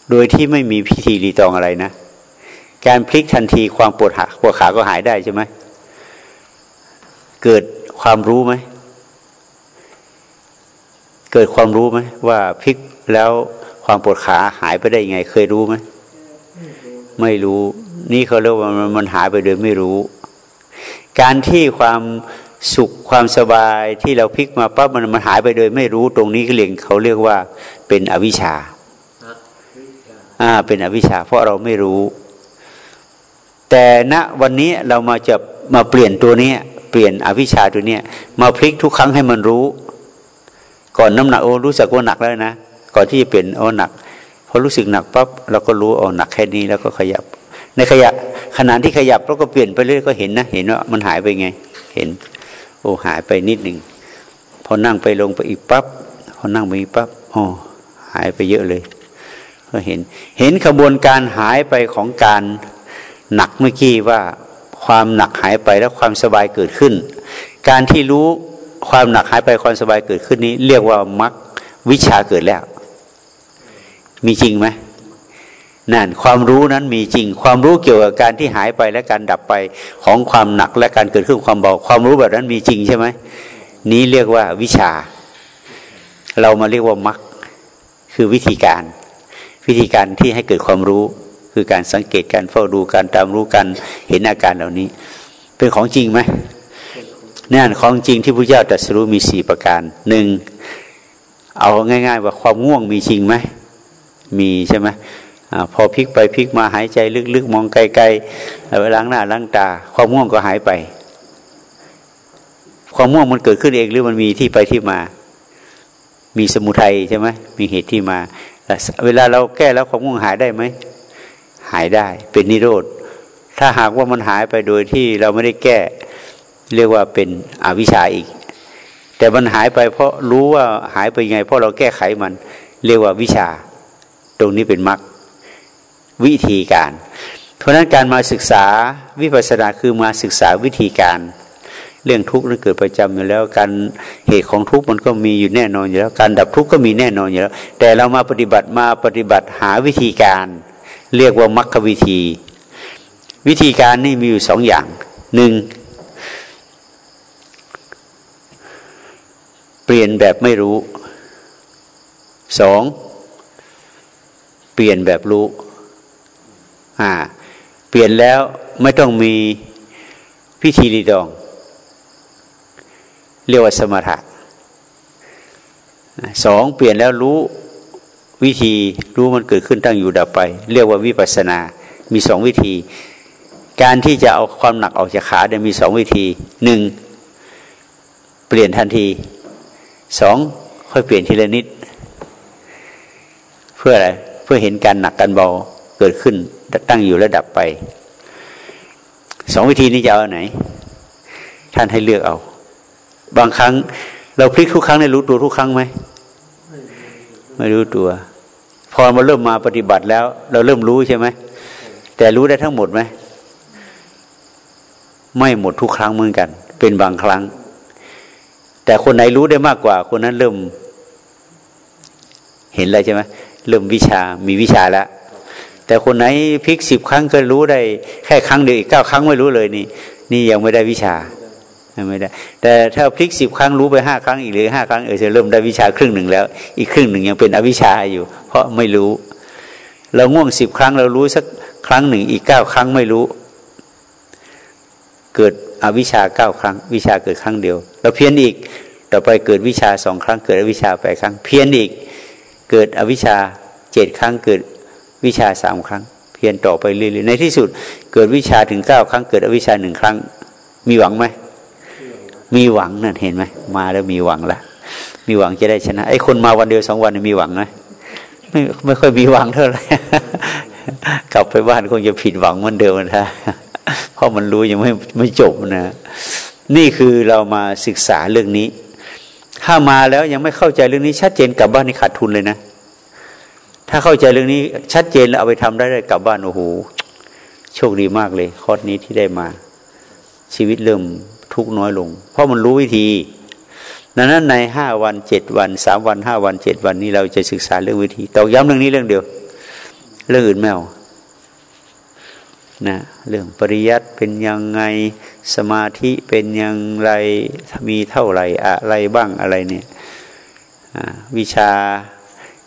โดยที่ไม่มีพิธีรีตองอะไรนะ การพลิกทันทีความปวดขาปวดขาก็หายได้ใช่ไหมเกิดความรู้ไหม เกิดความรู้ไหมว่าพลิกแล้วความปวดขาหายไปได้ยังไง เคยรู้ไหม ไม่รู้ นี่เขาเรียกว่ามันหายไปโดยไม่รู้ การที่ความสุขความสบายที่เราพลิกมาปั๊บมันมันหายไปโดยไม่รู้ตรงนี้ก็เรียกเขาเรียกว่าเป็นอวิชชาอ่าเป็นอวิชชา เพราะเราไม่รู้ แต่ณวันนี้เรามาจะมาเปลี่ยนตัวนี้เปลี่ยนอวิชชาตัวเนี้ยมาพลิกทุกครั้งให้มันรู้ ก่อนน้ำหนักโอ้รู้สึกว่าหนักแล้วนะก่อนที่จะเป็นโอ้หนักพอรู้สึกหนักปั๊บเราก็รู้โอ้หนักแค่นี้แล้วก็ขยับ ในขยับขณะที่ขยับเราก็เปลี่ยนไปเรื่อยก็เห็นนะเห็นว่ามันหายไปไง เห็น โอ้หายไปนิดหนึ่งพอนั่งไปลงไปอีกปั๊บพอนั่งไปอีกปั๊บโอ้หายไปเยอะเลย ก็เห็น เห็นขบวนการหายไปของการหนักเมื่อกี้ว่าความหนักหายไปแล้วความสบายเกิดขึ้น การที่รู้ความหนักหายไปความสบายเกิดขึ้นนี้ เรียกว่ามักวิชาเกิดแล้ว มีจริงไหม นั่นความรู้นั้นมีจริง ความรู้เกี่ยวกับการที่หายไปและการดับไปของความหนักและการเกิดขึ้นความเบาความรู้แบบนั้นมีจริงใช่ไหมนี้เรียกว่าวิชา เรามาเรียกว่ามักคือวิธีการ วิธีการที่ให้เกิดความรู้ คือการสังเกตการเฝ้าดูการตามรู้การเห็นอาการเหล่านี้ เป็นของจริงไหมนั่นของจริงที่พระเจ้าตรัสรู้มีสี่ประการหนึ่งเอาง่าย ๆ ว่าความง่วงมีจริงไหมมีใช่ไหม อพอพลิกไปพลิกมาหายใจลึกๆ มองไกลๆแล้วล้างหน้าล้างตา ความง่วงก็หายไป ความง่วงมันเกิดขึ้นเองหรือมันมีที่ไปที่มา มีสมุทัยใช่ไหมมีเหตุที่มาเวลาเราแก้แล้วความง่วงหายได้ไหมหายได้ เป็นนิโรธถ้าหากว่ามันหายไปโดยที่เราไม่ได้แก้ เรียกว่าเป็นอวิชชาอีก แต่มันหายไปเพราะรู้ว่าหายไปไง เพราะเราแก้ไขมัน เรียกว่าวิชา ตรงนี้เป็นมรรค วิธีการ เพราะนั้นการมาศึกษาวิปัสสนาคือมาศึกษาวิธีการ เรื่องทุกข์นั้นเกิดประจำอยู่แล้วการเหตุของทุกข์มันก็มีอยู่แน่นอนอยู่แล้วการดับทุกข์ก็มีแน่นอนอยู่แล้ว แต่เรามาปฏิบัติมาปฏิบัติหาวิธีการ เรียกว่ามรรควิธี วิธีการนี่มีอยู่สองอย่างหนึ่งเปลี่ยนแบบไม่รู้สองเปลี่ยนแบบรู้ อ่า เปลี่ยนแล้วไม่ต้องมีพิธีรีดอง เรียกว่าสมถะสองเปลี่ยนแล้วรู้วิธีรู้มันเกิดขึ้นตั้งอยู่ดับไป เรียกว่าวิปัสนา มีสองวิธี การที่จะเอาความหนักออกจากขาเนี่ยมีสองวิธีหนึ่งเปลี่ยนทันทีสองค่อยเปลี่ยนทีละนิด เพื่ออะไรเพื่อเห็นการหนักการเบาเกิดขึ้น ตั้งอยู่และดับไปสองวิธีนี้จะเอาไหน ท่านให้เลือกเอา บางครั้ง เราพลิกทุกครั้งได้รู้ตัวทุกครั้งไหมไม่รู้ตัว พอมาเริ่มมาปฏิบัติแล้ว เราเริ่มรู้ใช่ไหมแต่รู้ได้ทั้งหมดไหมไม่หมดทุกครั้งเหมือนกัน เป็นบางครั้ง แต่คนไหนรู้ได้มากกว่า คนนั้นเริ่ม เห็นอะไรใช่ไหมเริ่มวิชามีวิชาแล้ว แต่คนไหนพลิกสิบครั้งก็รู้ได้แค่ครั้งเดียวอีกเก้าครั้งไม่รู้เลยนี่ นี่ยังไม่ได้วิชาไม่ได้ แต่ถ้าพลิกสิบครั้งรู้ไปห้าครั้งอีกหรือห้าครั้งเออจะเริ่มได้วิชาครึ่งหนึ่งแล้ว อีกครึ่งหนึ่งยังเป็นอวิชาอยู่ เพราะไม่รู้ เราง่วงสิบครั้งเรารู้สักครั้งหนึ่งอีกเก้าครั้งไม่รู้ เกิดอวิชาเก้าครั้ง วิชาเกิดครั้งเดียว เราเพี้ยนอีกต่อไปเกิดวิชาสองครั้งเกิดอวิชาแปดครั้ง เพี้ยนอีก เกิดอวิชาเจ็ดครั้งเกิด วิชาสามครั้ง เพี้ยนต่อไปเรื่อยๆในที่สุด เกิดวิชาถึงเก้าครั้ง เกิดอวิชาหนึ่งครั้ง มีหวังไหมมีหวังนั่นเห็นไหมมาแล้วมีหวังละมีหวังจะได้ชนะไอ้คนมาวันเดียวสองวันมีหวังไหมไม่ไม่ค่อยมีหวังเท่าไหร่กลับไปบ้านคงจะผิดหวังเหมือนเดิมนะเพราะมันรู้ยังไม่ไม่จบนะ นี่คือเรามาศึกษาเรื่องนี้ ถ้ามาแล้วยังไม่เข้าใจเรื่องนี้ชัดเจนกลับบ้านนี่ขาดทุนเลยนะ ถ้าเข้าใจเรื่องนี้ชัดเจนแล้วเอาไปทำได้เลยกลับบ้านโอ้โหโชคดีมากเลยคอร์สนี้ที่ได้มา ชีวิตเริ่มทุกน้อยลง เพราะมันรู้วิธีดังนั้นในห้าวันเจ็ดวันสามวันห้าวันเจ็ดวันนี้เราจะศึกษาเรื่องวิธีตอกย้ำเรื่องนี้เรื่องเดียว เรื่องอื่นไม่เอานะเรื่องปริยัติเป็นยังไงสมาธิเป็นยังไรมีเท่าไหร่อะไรบ้างอะไรเนี่ยวิชา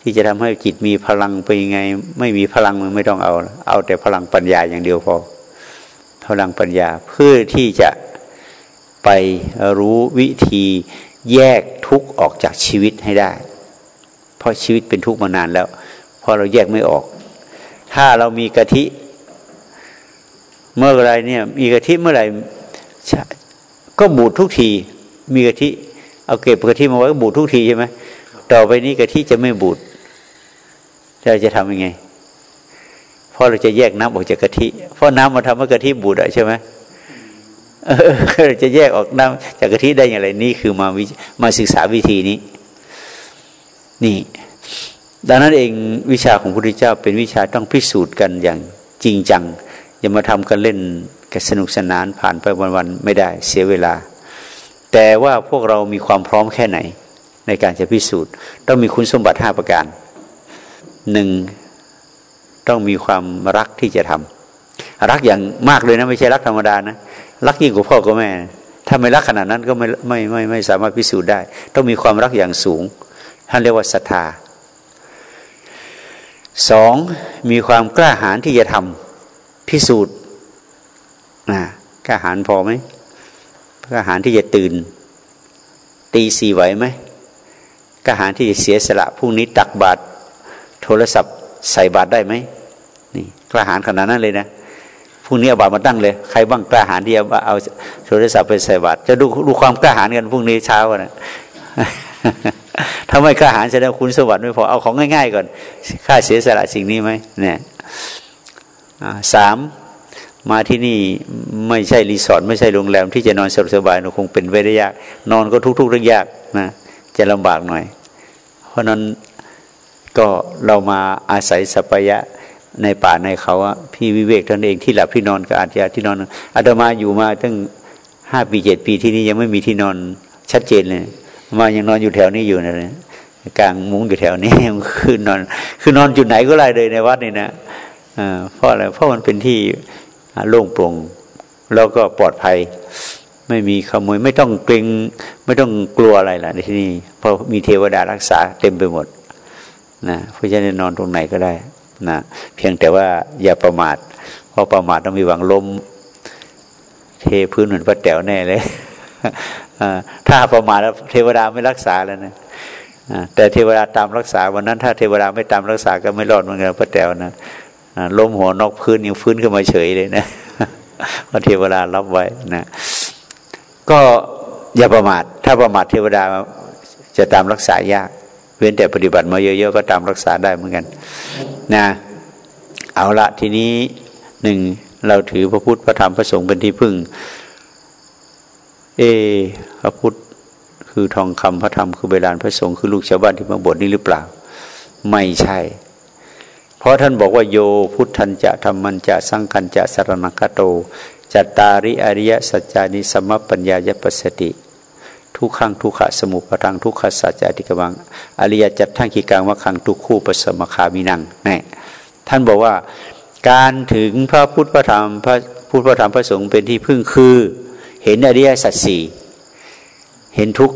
ที่จะทำให้จิตมีพลังเป็นยังไง ไม่มีพลังมันไม่ต้องเอา เอาแต่พลังปัญญาอย่างเดียวพอ พลังปัญญาเพื่อที่จะไปรู้วิธีแยกทุกข์ออกจากชีวิตให้ได้ เพราะชีวิตเป็นทุกข์มานานแล้วพอเราแยกไม่ออก ถ้าเรามีกะทิ เมื่อไรเนี่ยมีกะทิเมื่อไหร่ก็บูดทุกที มีกะทิ เอาเก็บกะทิมาไว้ก็บูดทุกทีใช่ไหมต่อไปนี้กะทิจะไม่บูด เราจะทำยังไงเพราะเราจะแยกน้ำออกจากกะทิเพราะน้ำมาทำให้กะทิบูดอะใช่ไหมเราจะแยกออกน้ำจากกะทิได้อย่างไรนี่คือมามาศึกษาวิธีนี้ นี่ ดังนั้นเองวิชาของพระพุทธเจ้าเป็นวิชาต้องพิสูจน์กันอย่างจริงจัง อย่ามาทำกันเล่นกันสนุกสนานผ่านไปวันๆไม่ได้เสียเวลา แต่ว่าพวกเรามีความพร้อมแค่ไหน ในการจะพิสูจน์ ต้องมีคุณสมบัติห้าประการ หนึ่งต้องมีความรักที่จะทำรักอย่างมากเลยนะ ไม่ใช่รักธรรมดานะ รักยิ่งกว่าพ่อกับแม่ ถ้าไม่รักขนาดนั้นก็ไม่ไม่ไม่ไม่สามารถพิสูจน์ได้ ต้องมีความรักอย่างสูง ท่านเรียกว่าศรัทธาสองมีความกล้าหาญที่จะทำพิสูจน์นะกล้าหาญพอไหมกล้าหาญที่จะตื่น ตีสี่ไหวไหมกล้าหาญที่จะเสียสละพรุ่งนี้ตักบาตรโท รศัพท์ใส่บาตรได้ไหมนี่กล้าหาญขนาดนั้นเลยนะรุ่งนี้เอาบาตรมาตั้งเลย ใครบ้างกล้าหาญที่เอาเอาโทรศัพท์ไปใส่บาตรจะดูดูความกล้าหาญกันพรุ่งนี้เช้านะถ้าไม่กล้าหาญแสดงคุณสวัสดิ์ไม่พอเอาของง่าย ๆ ก่อนค่าเสียสละสิ่งนี้ไหมเนี่ยสามมาที่นี่ไม่ใช่รีสอร์ทไม่ใช่โรงแรม ที่จะนอนสบายๆคงเป็นไปได้ยาก นอนก็ทุกๆเรื่องยากนะจะลำบากหน่อย เพราะนั้น ก็เรามาอาศัยสัพยะในป่าในเขาอะพี่วิเวกท่านเองที่หลับที่นอนก็อาจจะที่นอนอาตมาอยู่มาตั้งห้าปีเจ็ดปีที่นี่ยังไม่มีที่นอนชัดเจนเลยมายังนอนอยู่แถวนี้อยู่นะกลางมุ้งอยู่แถวนี้คือนอน คือนอนจุดไหนก็ได้เลยในวัดนี่นะเพราะอะไรเพราะมันเป็นที่โล่งโปร่งแล้วก็ปลอดภัย ไม่มีขโมยไม่ต้องเกรงไม่ต้องกลัวอะไรล่ะในที่นี่เพราะมีเทวดารักษาเต็มไปหมด นะเพราะฉะนั้นนอนตรงไหนก็ได้นะเพียงแต่ว่าอย่าประมาทเพราะประมาทต้องมีหวังล้มเทพื้นเหมือนพระแต๋วแน่เลยถ้าประมาทแล้วเทวดาไม่รักษาแล้วนะแต่เทวดาตามรักษาวันนั้น ถ้าเทวดาไม่ตามรักษาก็ไม่รอดเหมือนกันพระแต๋วนะล้มหัวนอกพื้นยังฟื้นขึ้นมาเฉยเลยนะเพราะเทวดารับไว้นะก็อย่าประมาทถ้าประมาทเทวดาจะตามรักษายาก เว้นแต่ปฏิบัติมาเยอะๆก็ตามรักษาได้เหมือนกันนะเอาละทีนี้หนึ่งเราถือพระพุทธพระธรรมพระสงฆ์เป็นที่พึ่ง เอ พระพุทธคือทองคำพระธรรมคือเวลานพระสงฆ์คือลูกชาวบ้านที่มาบวชนี่หรือเปล่า ไม่ใช่ เพราะท่านบอกว่าโยพุทธันจะธรรมันจะสังคันจะสรณคโตจัตตาริอริยสัจจานิสมปัญญายปสติ ทุกขังทุกขะสมุปทังทุกขสัจจะติกวัง อริยจัตทั้งขีกังว่าขังทุกคู่ปสมคามินังนี่ท่านบอกว่าการถึงพระพุทธพระธรรมพระพุทธพระธรรมพระสงฆ์เป็นที่พึ่งคือ เห็นอริยสัจสี่เห็นทุก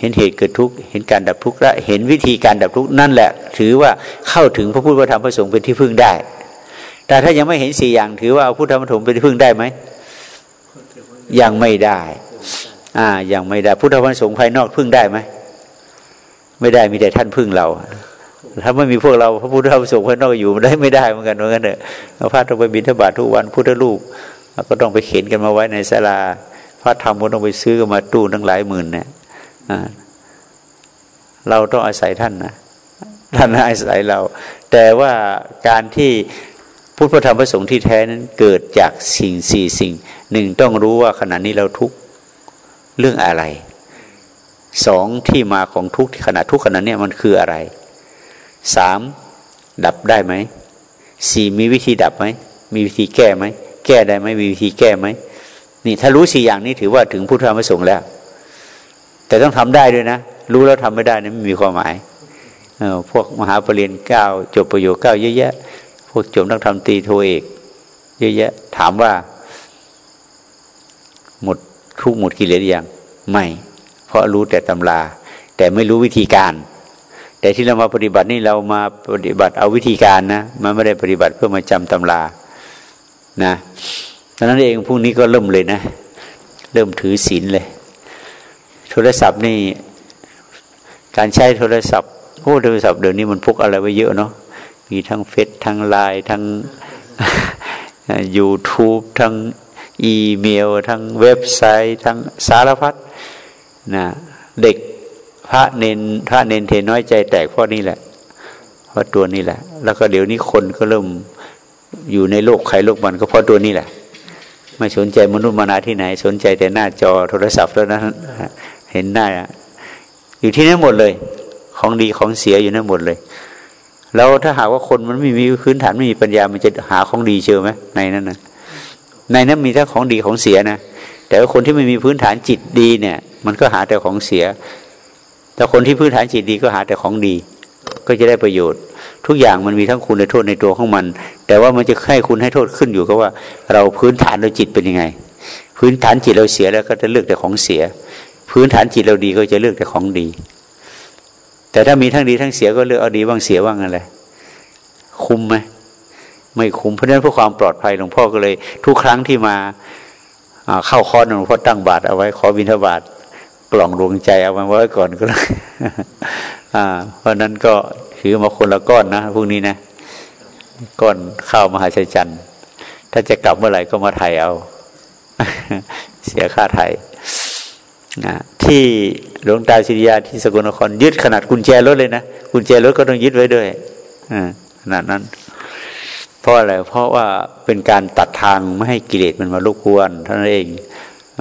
เห็นเหตุเกิดทุกเห็นการดับทุกข์และเห็นวิธีการดับทุกข์นั่นแหละ ถือว่าเข้าถึงพระพุทธพระธรรมพระสงฆ์เป็นที่พึ่งได้ แต่ถ้ายังไม่เห็นสี่อย่างถือว่าพุทธธรรมพระสงฆ์เป็นที่พึ่งได้ไหมยังไม่ได้ อ่ายังไม่ได้พุทธวันสงฆ์ภายนอกพึ่งได้ไหมไม่ได้มีแต่ท่านพึ่งเรา ถ้าไม่มีพวกเราพระพุทธธรรมสงฆ์ภายนอกอยู่ได้ไม่ได้เหมือนกันเหมือนกันเนอะพระต้องไปบิณฑบาตทุกวันพุทธลูกก็ต้องไปเข็นกันมาไว้ในศาลาพระธรรมก็ต้องไปซื้อกันมาตู้ตั้งหลายหมื่นเนี่ยเราต้องอาศัยท่านนะท่านอาศัยเรา แต่ว่าการที่พุทธธรรมประสงค์ที่แท้นั้นเกิดจากสิ่งสี่สิ่งหนึ่งต้องรู้ว่าขณะนี้เราทุก เรื่องอะไรสองที่มาของทุกขณะทุกขณะนี้มันคืออะไรสามดับได้ไหมสี่มีวิธีดับไหมมีวิธีแก้ไหมแก้ได้ไหมมีวิธีแก้ไหมนี่ถ้ารู้สี่อย่างนี้ถือว่าถึงพุทธธรรมสงค์แล้ว แต่ต้องทำได้ด้วยนะ รู้แล้วทำไม่ได้นี่ไม่มีความหมายเออพวกมหาปรริญญาเก้าจบประโยชน์เก้าเยอะแยะ พวกจบนักธรรมตีโทเอก เยอะแยะ ถามว่า หมด ทุกหมดกิเลสยังไม่ เพราะรู้แต่ตำรา แต่ไม่รู้วิธีการ แต่ที่เรามาปฏิบัตินี่เรามาปฏิบัติเอาวิธีการนะมันไม่ได้ปฏิบัติเพื่อมาจำตำรานะดังนั้นเองพรุ่งนี้ก็เริ่มเลยนะ เริ่มถือศีลเลย โทรศัพท์นี่ การใช้โทรศัพท์โอ้โทรศัพท์เดี๋ยวนี้มันพกอะไรไว้เยอะเนาะมีทั้งเฟซทั้งไลน์ทั้ง YouTube ทั้ง อีเมล ทั้งเว็บไซต์ ทั้งสารพัดนะเด็กพระเนนพระเนนเทน้อยใจแตกเพราะนี่แหละเพราะตัวนี้แหละ แล้วก็เดี๋ยวนี้คนก็เริ่มอยู่ในโลกใครโลกมันก็เพราะตัวนี้แหละ ไม่สนใจมนุษย์มนาที่ไหน สนใจแต่หน้าจอโทรศัพท์แล้วนะเห็นหน้าอยู่ที่นั่นหมดเลย ของดีของเสียอยู่นั่นหมดเลย แล้วถ้าหากว่าคนมันไม่มีพื้นฐานไม่มีปัญญามันจะหาของดีเชื่อไหมในนั้นนะ ในนั้นมีทั้งของดีของเสียนะแต่ว่าคนที่ไม่มีพื้นฐานจิตดีเนี่ย มันก็หาแต่ของเสีย แต่คนที่พื้นฐานจิตดีก็หาแต่ของดี ก็จะได้ประโยชน์ ทุกอย่างมันมีทั้งคุณและโทษในตัวของมัน แต่ว่ามันจะให้คุณให้โทษขึ้นอยู่กับว่า เราพื้นฐานเราจิตเป็นยังไง พื้นฐานจิตเราเสียแล้วก็จะเลือกแต่ของเสีย พื้นฐานจิตเราดีก็จะเลือกแต่ของดี แต่ถ้ามีทั้งดีทั้งเสียก็เลือกเอาดีบ้างเสียบ้างอะไรคุ้มไหม ไม่คุ้มเพราะนั้นเพื่อความปลอดภัยหลวงพ่อก็เลย ทุกครั้งที่มาเข้าคอร์หลวงพ่อตั้งบาตรเอาไว้ขอบิณฑบาตกล่องดวงใจเอาไว้ก่อนก็เลยเพราะนั้นก็ถือมาคนละก้อนนะพวกนี้นะก้อนข้าวมหาชัยจันทร์ถ้าจะกลับเมื่อไหร่ก็มาไทยเอา เสียค่าไทยนะที่หลวงตาชิริยาที่สกลนครยึดขนาดกุญแจรถเลยนะกุญแจรถก็ต้องยึดไว้ด้วยขนาดนั้น ราะอะไรเพราะว่าเป็นการตัดทางไม่ให้กิเลสมันมารบกวนท่านเอง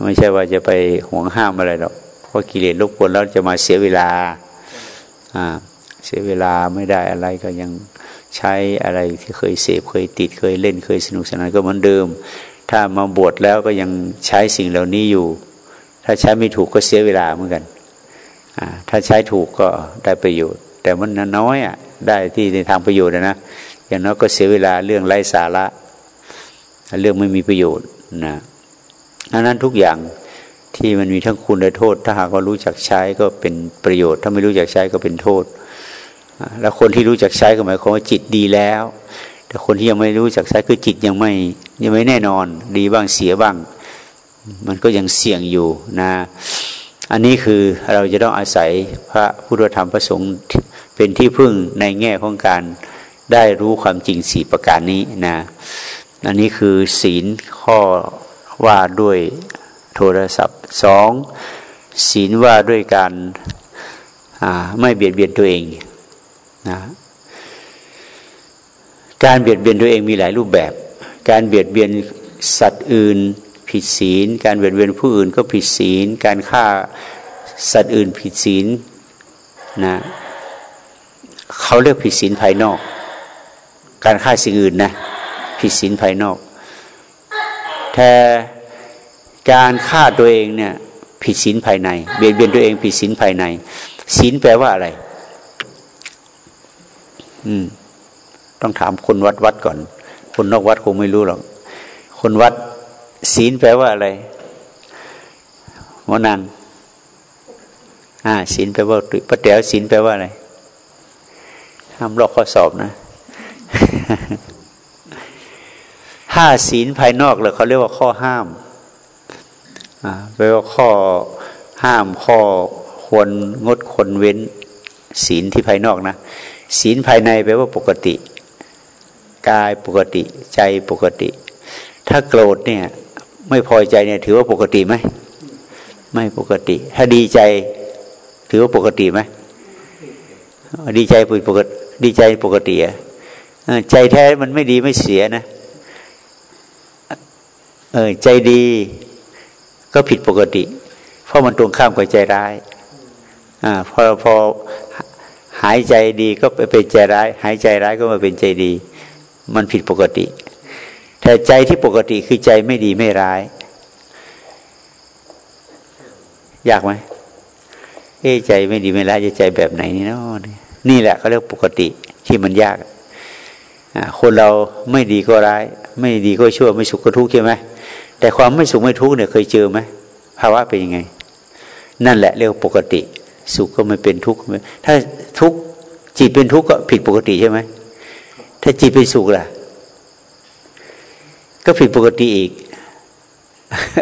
ไม่ใช่ว่าจะไปห่วงห้ามอะไรหรอกเพราะกิเลสรบกวนแล้วจะมาเสียเวลาอ่าเสียเวลาไม่ได้อะไรก็ยังใช้อะไรที่เคยเสพเคยติดเคยเล่นเคยสนุกสนานก็เหมือนเดิม ถ้ามาบวชแล้วก็ยังใช้สิ่งเหล่านี้อยู่ ถ้าใช้ไม่ถูกก็เสียเวลาเหมือนกันอ่าถ้าใช้ถูกก็ได้ประโยชน์ แต่มันน้อยอะได้ที่ในทางประโยชน์นะ อย่างน้อยก็เสียเวลาเรื่องไร้สาระ เรื่องไม่มีประโยชน์นะดังนั้นทุกอย่างที่มันมีทั้งคุณและโทษ ถ้าหากว่ารู้จักใช้ก็เป็นประโยชน์ ถ้าไม่รู้จักใช้ก็เป็นโทษ แล้วคนที่รู้จักใช้ก็หมายความว่าจิตดีแล้ว แต่คนที่ยังไม่รู้จักใช้คือจิตยังไม่ยังไม่แน่นอน ดีบ้างเสียบ้าง มันก็ยังเสี่ยงอยู่นะอันนี้คือเราจะต้องอาศัยพระพุทธธรรมพระสงฆ์เป็นที่พึ่งในแง่ของการ ได้รู้ความจริงสี่ประการนี้นะอันนี้คือศีลข้อว่าด้วยโทรศัพท์สองศีลว่าด้วยการไม่เบียดเบียนตัวเองนะการเบียดเบียนตัวเองมีหลายรูปแบบ การเบียดเบียนสัตว์อื่นผิดศีล การเบียดเบียนผู้อื่นก็ผิดศีล การฆ่าสัตว์อื่นผิดศีลนะเขาเรียกผิดศีลภายนอก การฆ่าสิ่งอื่นนะผิดศีลภายนอกแต่การฆ่าตัวเองเนี่ยผิดศีลภายใน เบียดเบียนตัวเองผิดศีลภายในศีลแปลว่าอะไร อืม ต้องถามคนวัดวัดก่อน คนนอกวัดคงไม่รู้หรอกคนวัดศีลแปลว่าอะไรมอนังอ่าศีลแปลว่าปะเต๋วศีลแปลว่าอะไรห้ามลอกข้อสอบนะ ถ้าศีลภายนอกเลยเขาเรียกว่าข้อห้ามแปลว่าข้อห้ามข้อควรงดคนเว้น ศีลที่ภายนอกนะศีลภายในแปลว่าปกติ กายปกติใจปกติ ถ้าโกรธเนี่ย ไม่พอใจเนี่ย ถือว่าปกติไหมไม่ปกติ ถ้าดีใจ ถือว่าปกติไหมดีใจปกติดีใจปกติอะ ใจแท้มันไม่ดีไม่เสียนะเออใจดีก็ผิดปกติ เพราะมันตรงข้ามกับใจร้ายอ่าพอพอหายใจดีก็ไปเป็นใจร้าย หายใจร้ายก็มาเป็นใจดี มันผิดปกติ แต่ใจที่ปกติคือใจไม่ดีไม่ร้าย ยากไหมเอ้ใจไม่ดีไม่ร้ายจะใจแบบไหนนี่เนาะนี่แหละเขาเรียกปกติที่มันยาก คนเราไม่ดีก็ร้าย ไม่ดีก็ชั่วไม่สุขก็ทุกข์ใช่ไหมแต่ความไม่สุขไม่ทุกข์เนี่ยเคยเจอไหมภาวะเป็นยังไง นั่นแหละเรียกปกติ สุขก็ไม่เป็นทุกข์ถ้าทุกข์จิตเป็นทุกข์ก็ผิดปกติใช่ไหมถ้าจิตเป็นสุขล่ะ ก็ผิดปกติอีก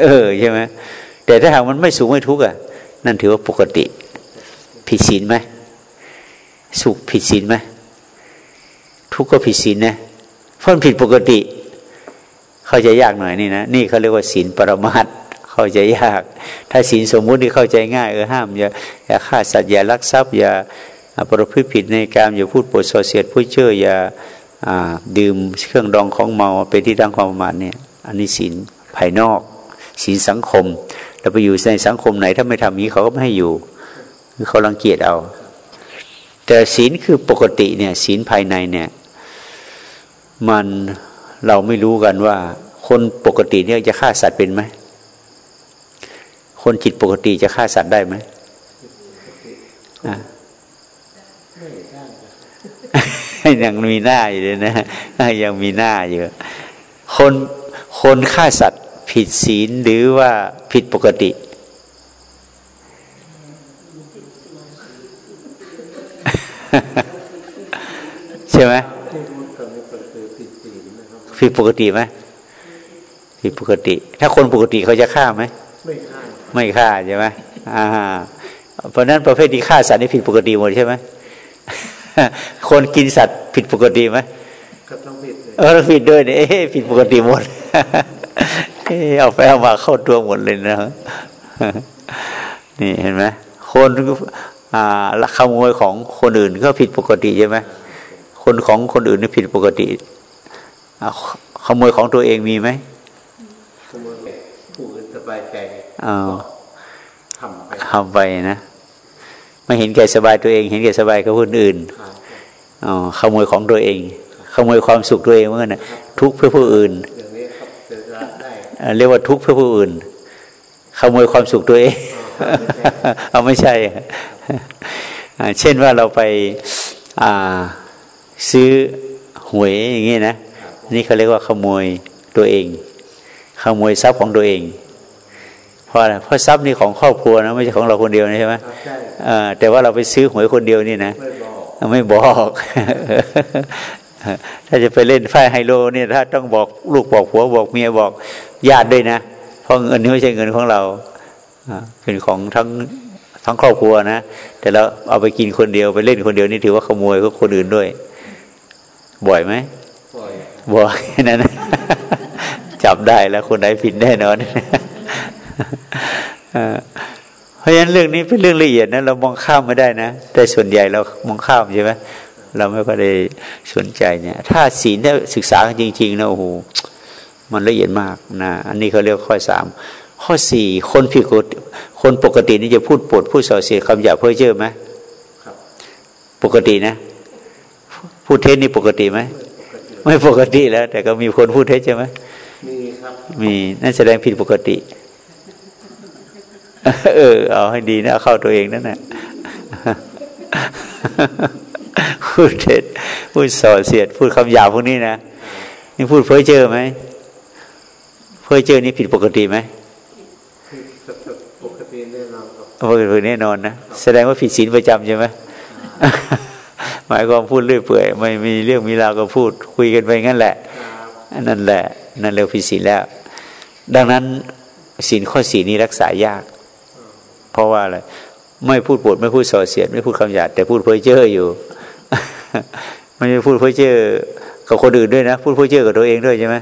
เออใช่ไหมแต่ถ้าหากมันไม่สุขไม่ทุกข์อะ นั่นถือว่าปกติ ผิดศีลไหมสุขผิดศีลไหม ทุกข์ก็ผิดศีลนะเพราะผิดปกติ เข้าใจยากหน่อยนี่นะนี่เขาเรียกว่าศีลปรมาตเข้าใจยาก ถ้าศีลสมมุติที่เข้าใจง่ายเออห้ามอย่าอย่าฆ่าสัตว์อย่าลักทรัพย์อย่าประพฤติผิดในการอย่าพูดปดโซเสียดผู้เชื่ออย่าดื่มเครื่องดองของเมาเป็นที่ตั้งความประมาทเนี่ยอันนี้ศีลภายนอกศีลสังคมเราไปอยู่ในสังคมไหนถ้าไม่ทำนี้เขาก็ไม่ให้อยู่คือเขารังเกียจเอา แต่ศีลคือปกติเนี่ยศีลภายในเนี่ย มันเราไม่รู้กันว่า คนปกติเนี่ยจะฆ่าสัตว์เป็นไหม คนจิตปกติจะฆ่าสัตว์ได้ไหมยังมีหน้าอยู่เลยนะยังมีหน้าอยู่ คนคนฆ่าสัตว์ผิดศีลหรือว่าผิดปกติใช่ไหม ผิดปกติไหมผิดปกติ ถ้าคนปกติเขาจะฆ่าไหมไม่ฆ่าไม่ฆ่าใช่ไหมอ่าเพราะนั้นประเภทที่ฆ่าสัตว์นี่ผิดปกติหมดใช่ไหมคนกินสัตว์ผิดปกติไหมก็ต้องผิดเออผิดด้วยเนี่ยผิดปกติหมดเอาไปเอามาเข้าตัวหมดเลยนะนี่เห็นไหมคนอ่าขโมยของคนอื่นก็ผิดปกติใช่ไหมคนของคนอื่นนี่ผิดปกติ ขโมยของตัวเองมีไหมขโมยผู้อื่นสบายใจทำไปทำไปนะไม่เห็นแก่สบายตัวเอง เห็นแก่สบายกับคนอื่นอ๋อขโมยของตัวเอง ขโมยความสุขตัวเองเมื่อนะทุกเพื่อผู้อื่นเรียกว่าทุกข์เพื่อผู้อื่น ขโมยความสุขตัวเองเอาไม่ใช่เช่นว่าเราไปซื้อหวยอย่างนี้นะ นี่เขาเรียกว่าขโมยตัวเอง ขโมยทรัพย์ของตัวเอง เพราะอะไรเพราะทรัพย์นี่ของครอบครัวนะไม่ใช่ของเราคนเดียวนะใช่ไหมแต่ว่าเราไปซื้อหวยคนเดียวนี่นะไม่บอก ถ้าจะไปเล่นไฟไฮโลเนี่ยถ้าต้องบอกลูกบอกผัวบอกเมียบอกญาติด้วยนะเพราะเงินนี้ไม่ใช่เงินของเราเป็นของทั้งทั้งครอบครัวนะแต่เราเอาไปกินคนเดียวไปเล่นคนเดียวนี่ถือว่าขโมยก็คนอื่นด้วย บ่อยไหม บ่อยบ่อยนั่นจับได้แล้วคนไหนผิดแน่นอนเพราะฉะนั้นเรื่องนี้เป็นเรื่องละเอียดนะเรามองข้ามไม่ได้นะแต่ส่วนใหญ่เรามองข้ามใช่ไหมเราไม่ค่อยได้สนใจเนี่ย ถ้าศีลถ้าศึกษาจริงๆนะโอ้โหมันละเอียดมากนะอันนี้เขาเรียกข้อสามข้อสี่คนผิดกฎคนปกตินี่จะพูดปดพูดส่อเสียคำหยาเพ้อเจ้อไหมปกตินะ พูดเท็จนี่ปกติไหม ไม่ปกติแล้ว แต่ก็มีคนพูดเท็จใช่ไหมมีครับ มีนั่นแสดงผิดปกติ เออ เอาให้ดีนะเข้าตัวเองนั่นแหละพูดเท็จพูดส่อเสียด พูดคำหยาพวกนี้นะนี่พูดเพ้อเจ้อไหมเพ้อเจ้อนี่ผิดปกติไหมปกติแน่นอนปกติแน่นอนนะแสดงว่าผิดศีลประจำใช่ไหม หมายความพูดเรื่อยเปื่อยไม่มีเรื่องมีราวก็พูดคุยกันไปงั้นแหละนั่นแหละนั่นเรียกผิดศีลแล้ว ดังนั้นศีลข้อสีนี้รักษายาก เพราะว่าอะไรไม่พูดปดไม่พูดส่อเสียด ไม่พูดคำหยาดแต่พูดเพ้อเจ้ออยู่ไม่พูดเพ้อเจ้อกับคนอื่นด้วยนะ พูดเพ้อเจ้อกับตัวเองด้วยใช่ไหม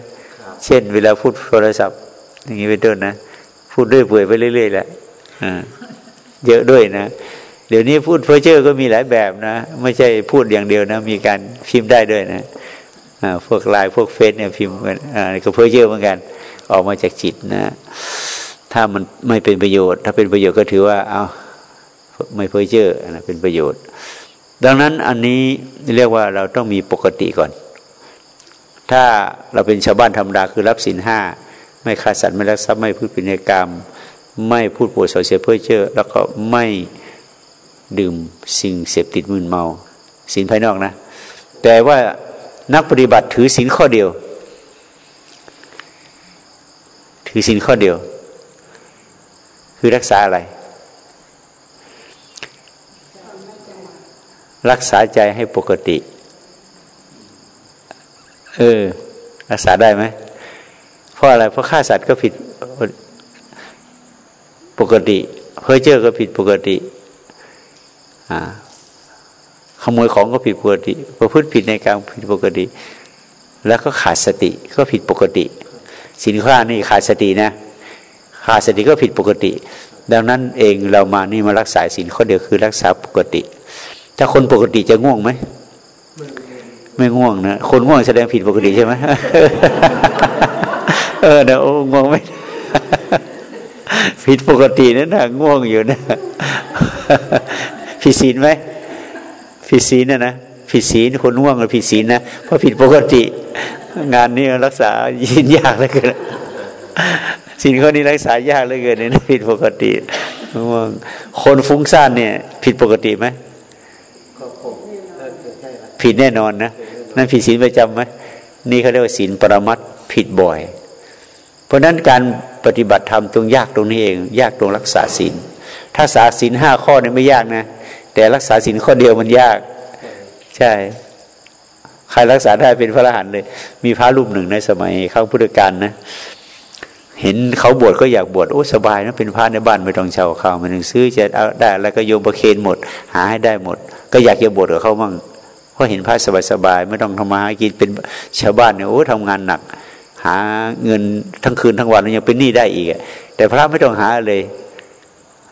เช่น เวลาพูดโทรศัพท์ อย่างนี้เป็นต้นนะ พูดด้วยเปื่อยไปเรื่อยๆแหละเยอะด้วยนะ ดี๋ยวนี้พูดเพ้อเจ้อก็มีหลายแบบนะ ไม่ใช่พูดอย่างเดียวนะ มีการพิมพ์ได้ด้วยนะพวกลน์พวกเฟซเนี่ยพิมพ์กันก็เพ้อเจ้อเหมือนกัน ออกมาจากจิตนะ ถ้ามันไม่เป็นประโยชน์ ถ้าเป็นประโยชน์ก็ถือว่า เอาไม่เพ้อเจ้อนะเป็นประโยชน์ ดังนั้นอันนี้เรียกว่าเราต้องมีปกติก่อน ถ้าเราเป็นชาวบ้านธรรมดาคือรับสินห้าไม่ฆ่าสัตว์ไม่ลักทรัพย์ไม่พูดปินกรรม ไม่พูดปวดเสียเพื่อเชื่อแล้วก็ไม่ ดื่มสิ่งเสพติดมึนเมาสินภายนอกนะ แต่ว่านักปฏิบัติถือสินข้อเดียว ถือสินข้อเดียว คือรักษาอะไร รักษาใจให้ปกติ เออ รักษาได้ไหมเพราะอะไรเพราะฆ่าสัตว์ก็ผิดปกติ เพ้อเจ้อก็ผิดปกติ ขโมยของก็ผิดปกติ ประพฤติผิดในการผิดปกติ แล้วก็ขาดสติก็ผิดปกติ สินค้านี่ขาดสตินะ ขาดสติก็ผิดปกติ ดังนั้นเองเรามานี่มารักษาสินข้อเดียวคือรักษาปกติ ถ้าคนปกติจะง่วงไหมไม่ง่วงนะคนง่วงแสดงผิดปกติใช่ไหมเออเดี๋ยวง่วงไหมผิดปกตินั่นนะง่วงอยู่นะ ผิดศีลไหมผิดศีลนะนะผิดศีลคนง่วงหรือผิดศีลนะเพราะผิดปกติ งานนี้รักษายินยากเหลือเกินศีลข้อนี้รักษายากเหลือเกินเนี่ยผิดปกติง่วงคนฟุ้งซ่านเนี่ย ผิดปกติไหมผิดแน่นอนนะนั่นผิดศีลประจำไหมนี่เขาเรียกว่าศีลปรมัตผิดบ่อย เพราะนั้นการปฏิบัติธรรมตรงยากตรงนี้เอง ยากตรงรักษาศีลถ้าสาศีลห้าข้อเนี่ยไม่ยากนะ แต่รักษาศีลข้อเดียวมันยาก ใช่ ใครรักษาได้เป็นพระอรหันต์เลย มีพระรูปหนึ่งในสมัยข้าพุทธกาลนะ เห็นเขาบวชก็อยากบวชโอ้สบายนะเป็นพระในบ้านไม่ต้องเช่าข้าวมันหนึ่งซื้อจะเอาได้แล้วก็โยมประเคนหมด หาให้ได้หมด ก็อยากจะบวชกับเขามั่งเพราะเห็นพระสบายๆไม่ต้องทำมาหากินเป็นชาวบ้านเนี่ยโอ้ทำงานหนัก หาเงินทั้งคืนทั้งวันยังเป็นหนี้ได้อีกแต่พระไม่ต้องหาเลย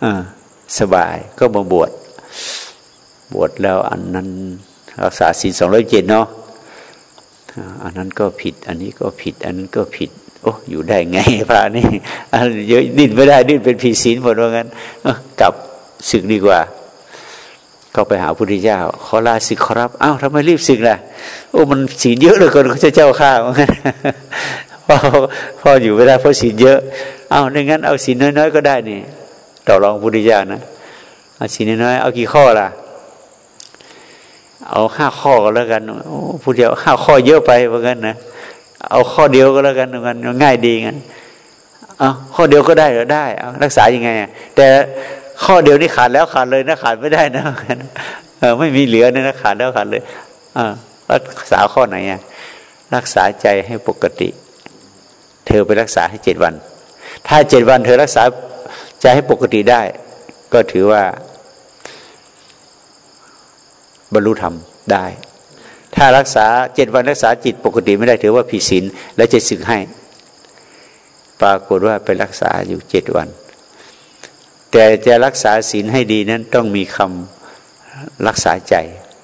อ่าสบายก็มาบวช บวชแล้วอันนั้นรักษาศีลสองร้อยเจ็ดเนาะอันนั้นก็ผิด อันนี้ก็ผิด อันนั้นก็ผิด โอ้อยู่ได้ไงพระนี่เยอะดิ้นไม่ได้ดิ้นเป็นผิดศีลหมดว่างั้นกลับศึกดีกว่าก็ไปหาพระพุทธเจ้า ขอลาศึกครับอ้าวทำไมรีบศึกล่ะโอ้มันศีลเยอะเลยคนเขาจะเจ้าข้าว่างั้นพ่อพ่ออยู่ไม่ได้เพราะศีลเยอะอ้าวในงั้นเอาศีลน้อยๆก็ได้นี่ต่อรองพระพุทธเจ้านะเอาศีลน้อยๆเอากี่ข้อล่ะ เอาห้าข้อก็แล้วกันพูดเดียวห้าข้อเยอะไปเหมือนกันนะเอาข้อเดียวก็แล้วกันมันง่ายดีงั้นเอาข้อเดียวก็ได้หรือได้เอารักษายังไงแต่ข้อเดียวนี่ขาดแล้วขาดเลยนะขาดไม่ได้นะเออไม่มีเหลือนะขาดแล้วขาดเลยอ่ารักษาข้อไหนอะรักษาใจให้ปกติ เธอไปรักษาให้เจ็ดวัน ถ้าเจ็ดวันเธอรักษาใจให้ปกติได้ ก็ถือว่า บรรลุธรรมได้ ถ้ารักษาเจ็ดวันรักษาจิตปกติไม่ได้ถือว่าผิดศีลและจะสึกให้ ปรากฏว่าไปรักษาอยู่เจ็ดวัน แต่จะรักษาศีลให้ดีนั้นต้องมีคำรักษาใจ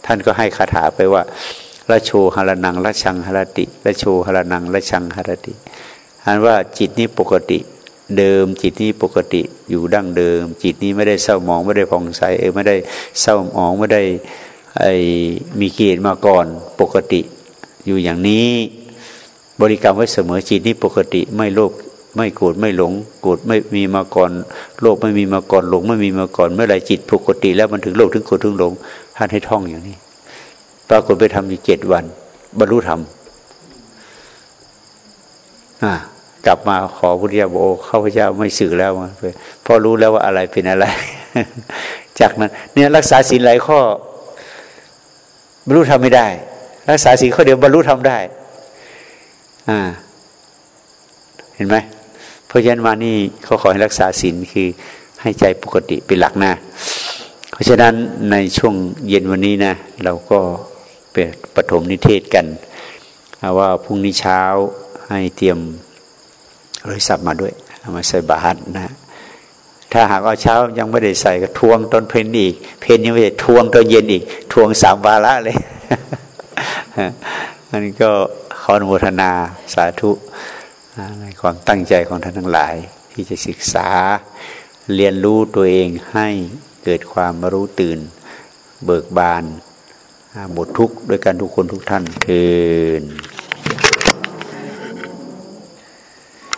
ท่านก็ให้คาถาไปว่าละโชหรนังละชังหรติละโชหรนังละชังหรติอันว่าจิตนี้ปกติเดิมจิตนี้ปกติอยู่ดั้งเดิม จิตนี้ไม่ได้เศร้าหมองไม่ได้ผ่องใสเออไม่ได้เศร้าหมองไม่ได้ ไอ้มีกิเลสมาก่อนปกติอยู่อย่างนี้ บริกรรมไว้เสมอจิตนี้ปกติไม่โลภไม่โกรธไม่หลงโกรธไม่มีมาก่อนโลภไม่มีมาก่อนหลง ไม่มีมาก่อนเมื่อไรจิตปกติ แล้วมันถึงโลภถึงโกรธถึงหลงท่านให้ท่องอย่างนี้ ปรากฏไปทำอยู่เจ็ดวัน บรรลุธรรมอ่ากลับมาขอพุทธิยาบอกข้าพเจ้าไม่สื่อแล้วพอรู้แล้วว่าอะไรเป็นอะไร จากนั้นเนี่ยรักษาศีลหลายข้อ บรรลุทำไม่ได้ รักษาสีลข้อเดียวบรรลุทำได้ อ่า เห็นไหมเพราะฉะนั้นมานี่เขาขอให้รักษาศีลคือให้ใจปกติเป็นหลักนะเพราะฉะนั้นในช่วงเย็นวันนี้นะ เราก็เป็นปฐมนิเทศกันว่าพรุ่งนี้เช้าให้เตรียมโทรศัพท์มาด้วยมาใส่บาตรนะ ถ้าหากว่าเช้ายังไม่ได้ใส่ก็ทวงตอนเพลนอีก เพลนยังไม่ได้ทวงตอนเย็นอีก ทวงสามวาระเลยอันนี้ก็ขออนุโมทนาสาธุในความตั้งใจของท่านทั้งหลาย ที่จะศึกษาเรียนรู้ตัวเองให้เกิดความรู้ตื่น เบิกบานหมดทุกข์ด้วยกันทุกคนทุกท่านเทิน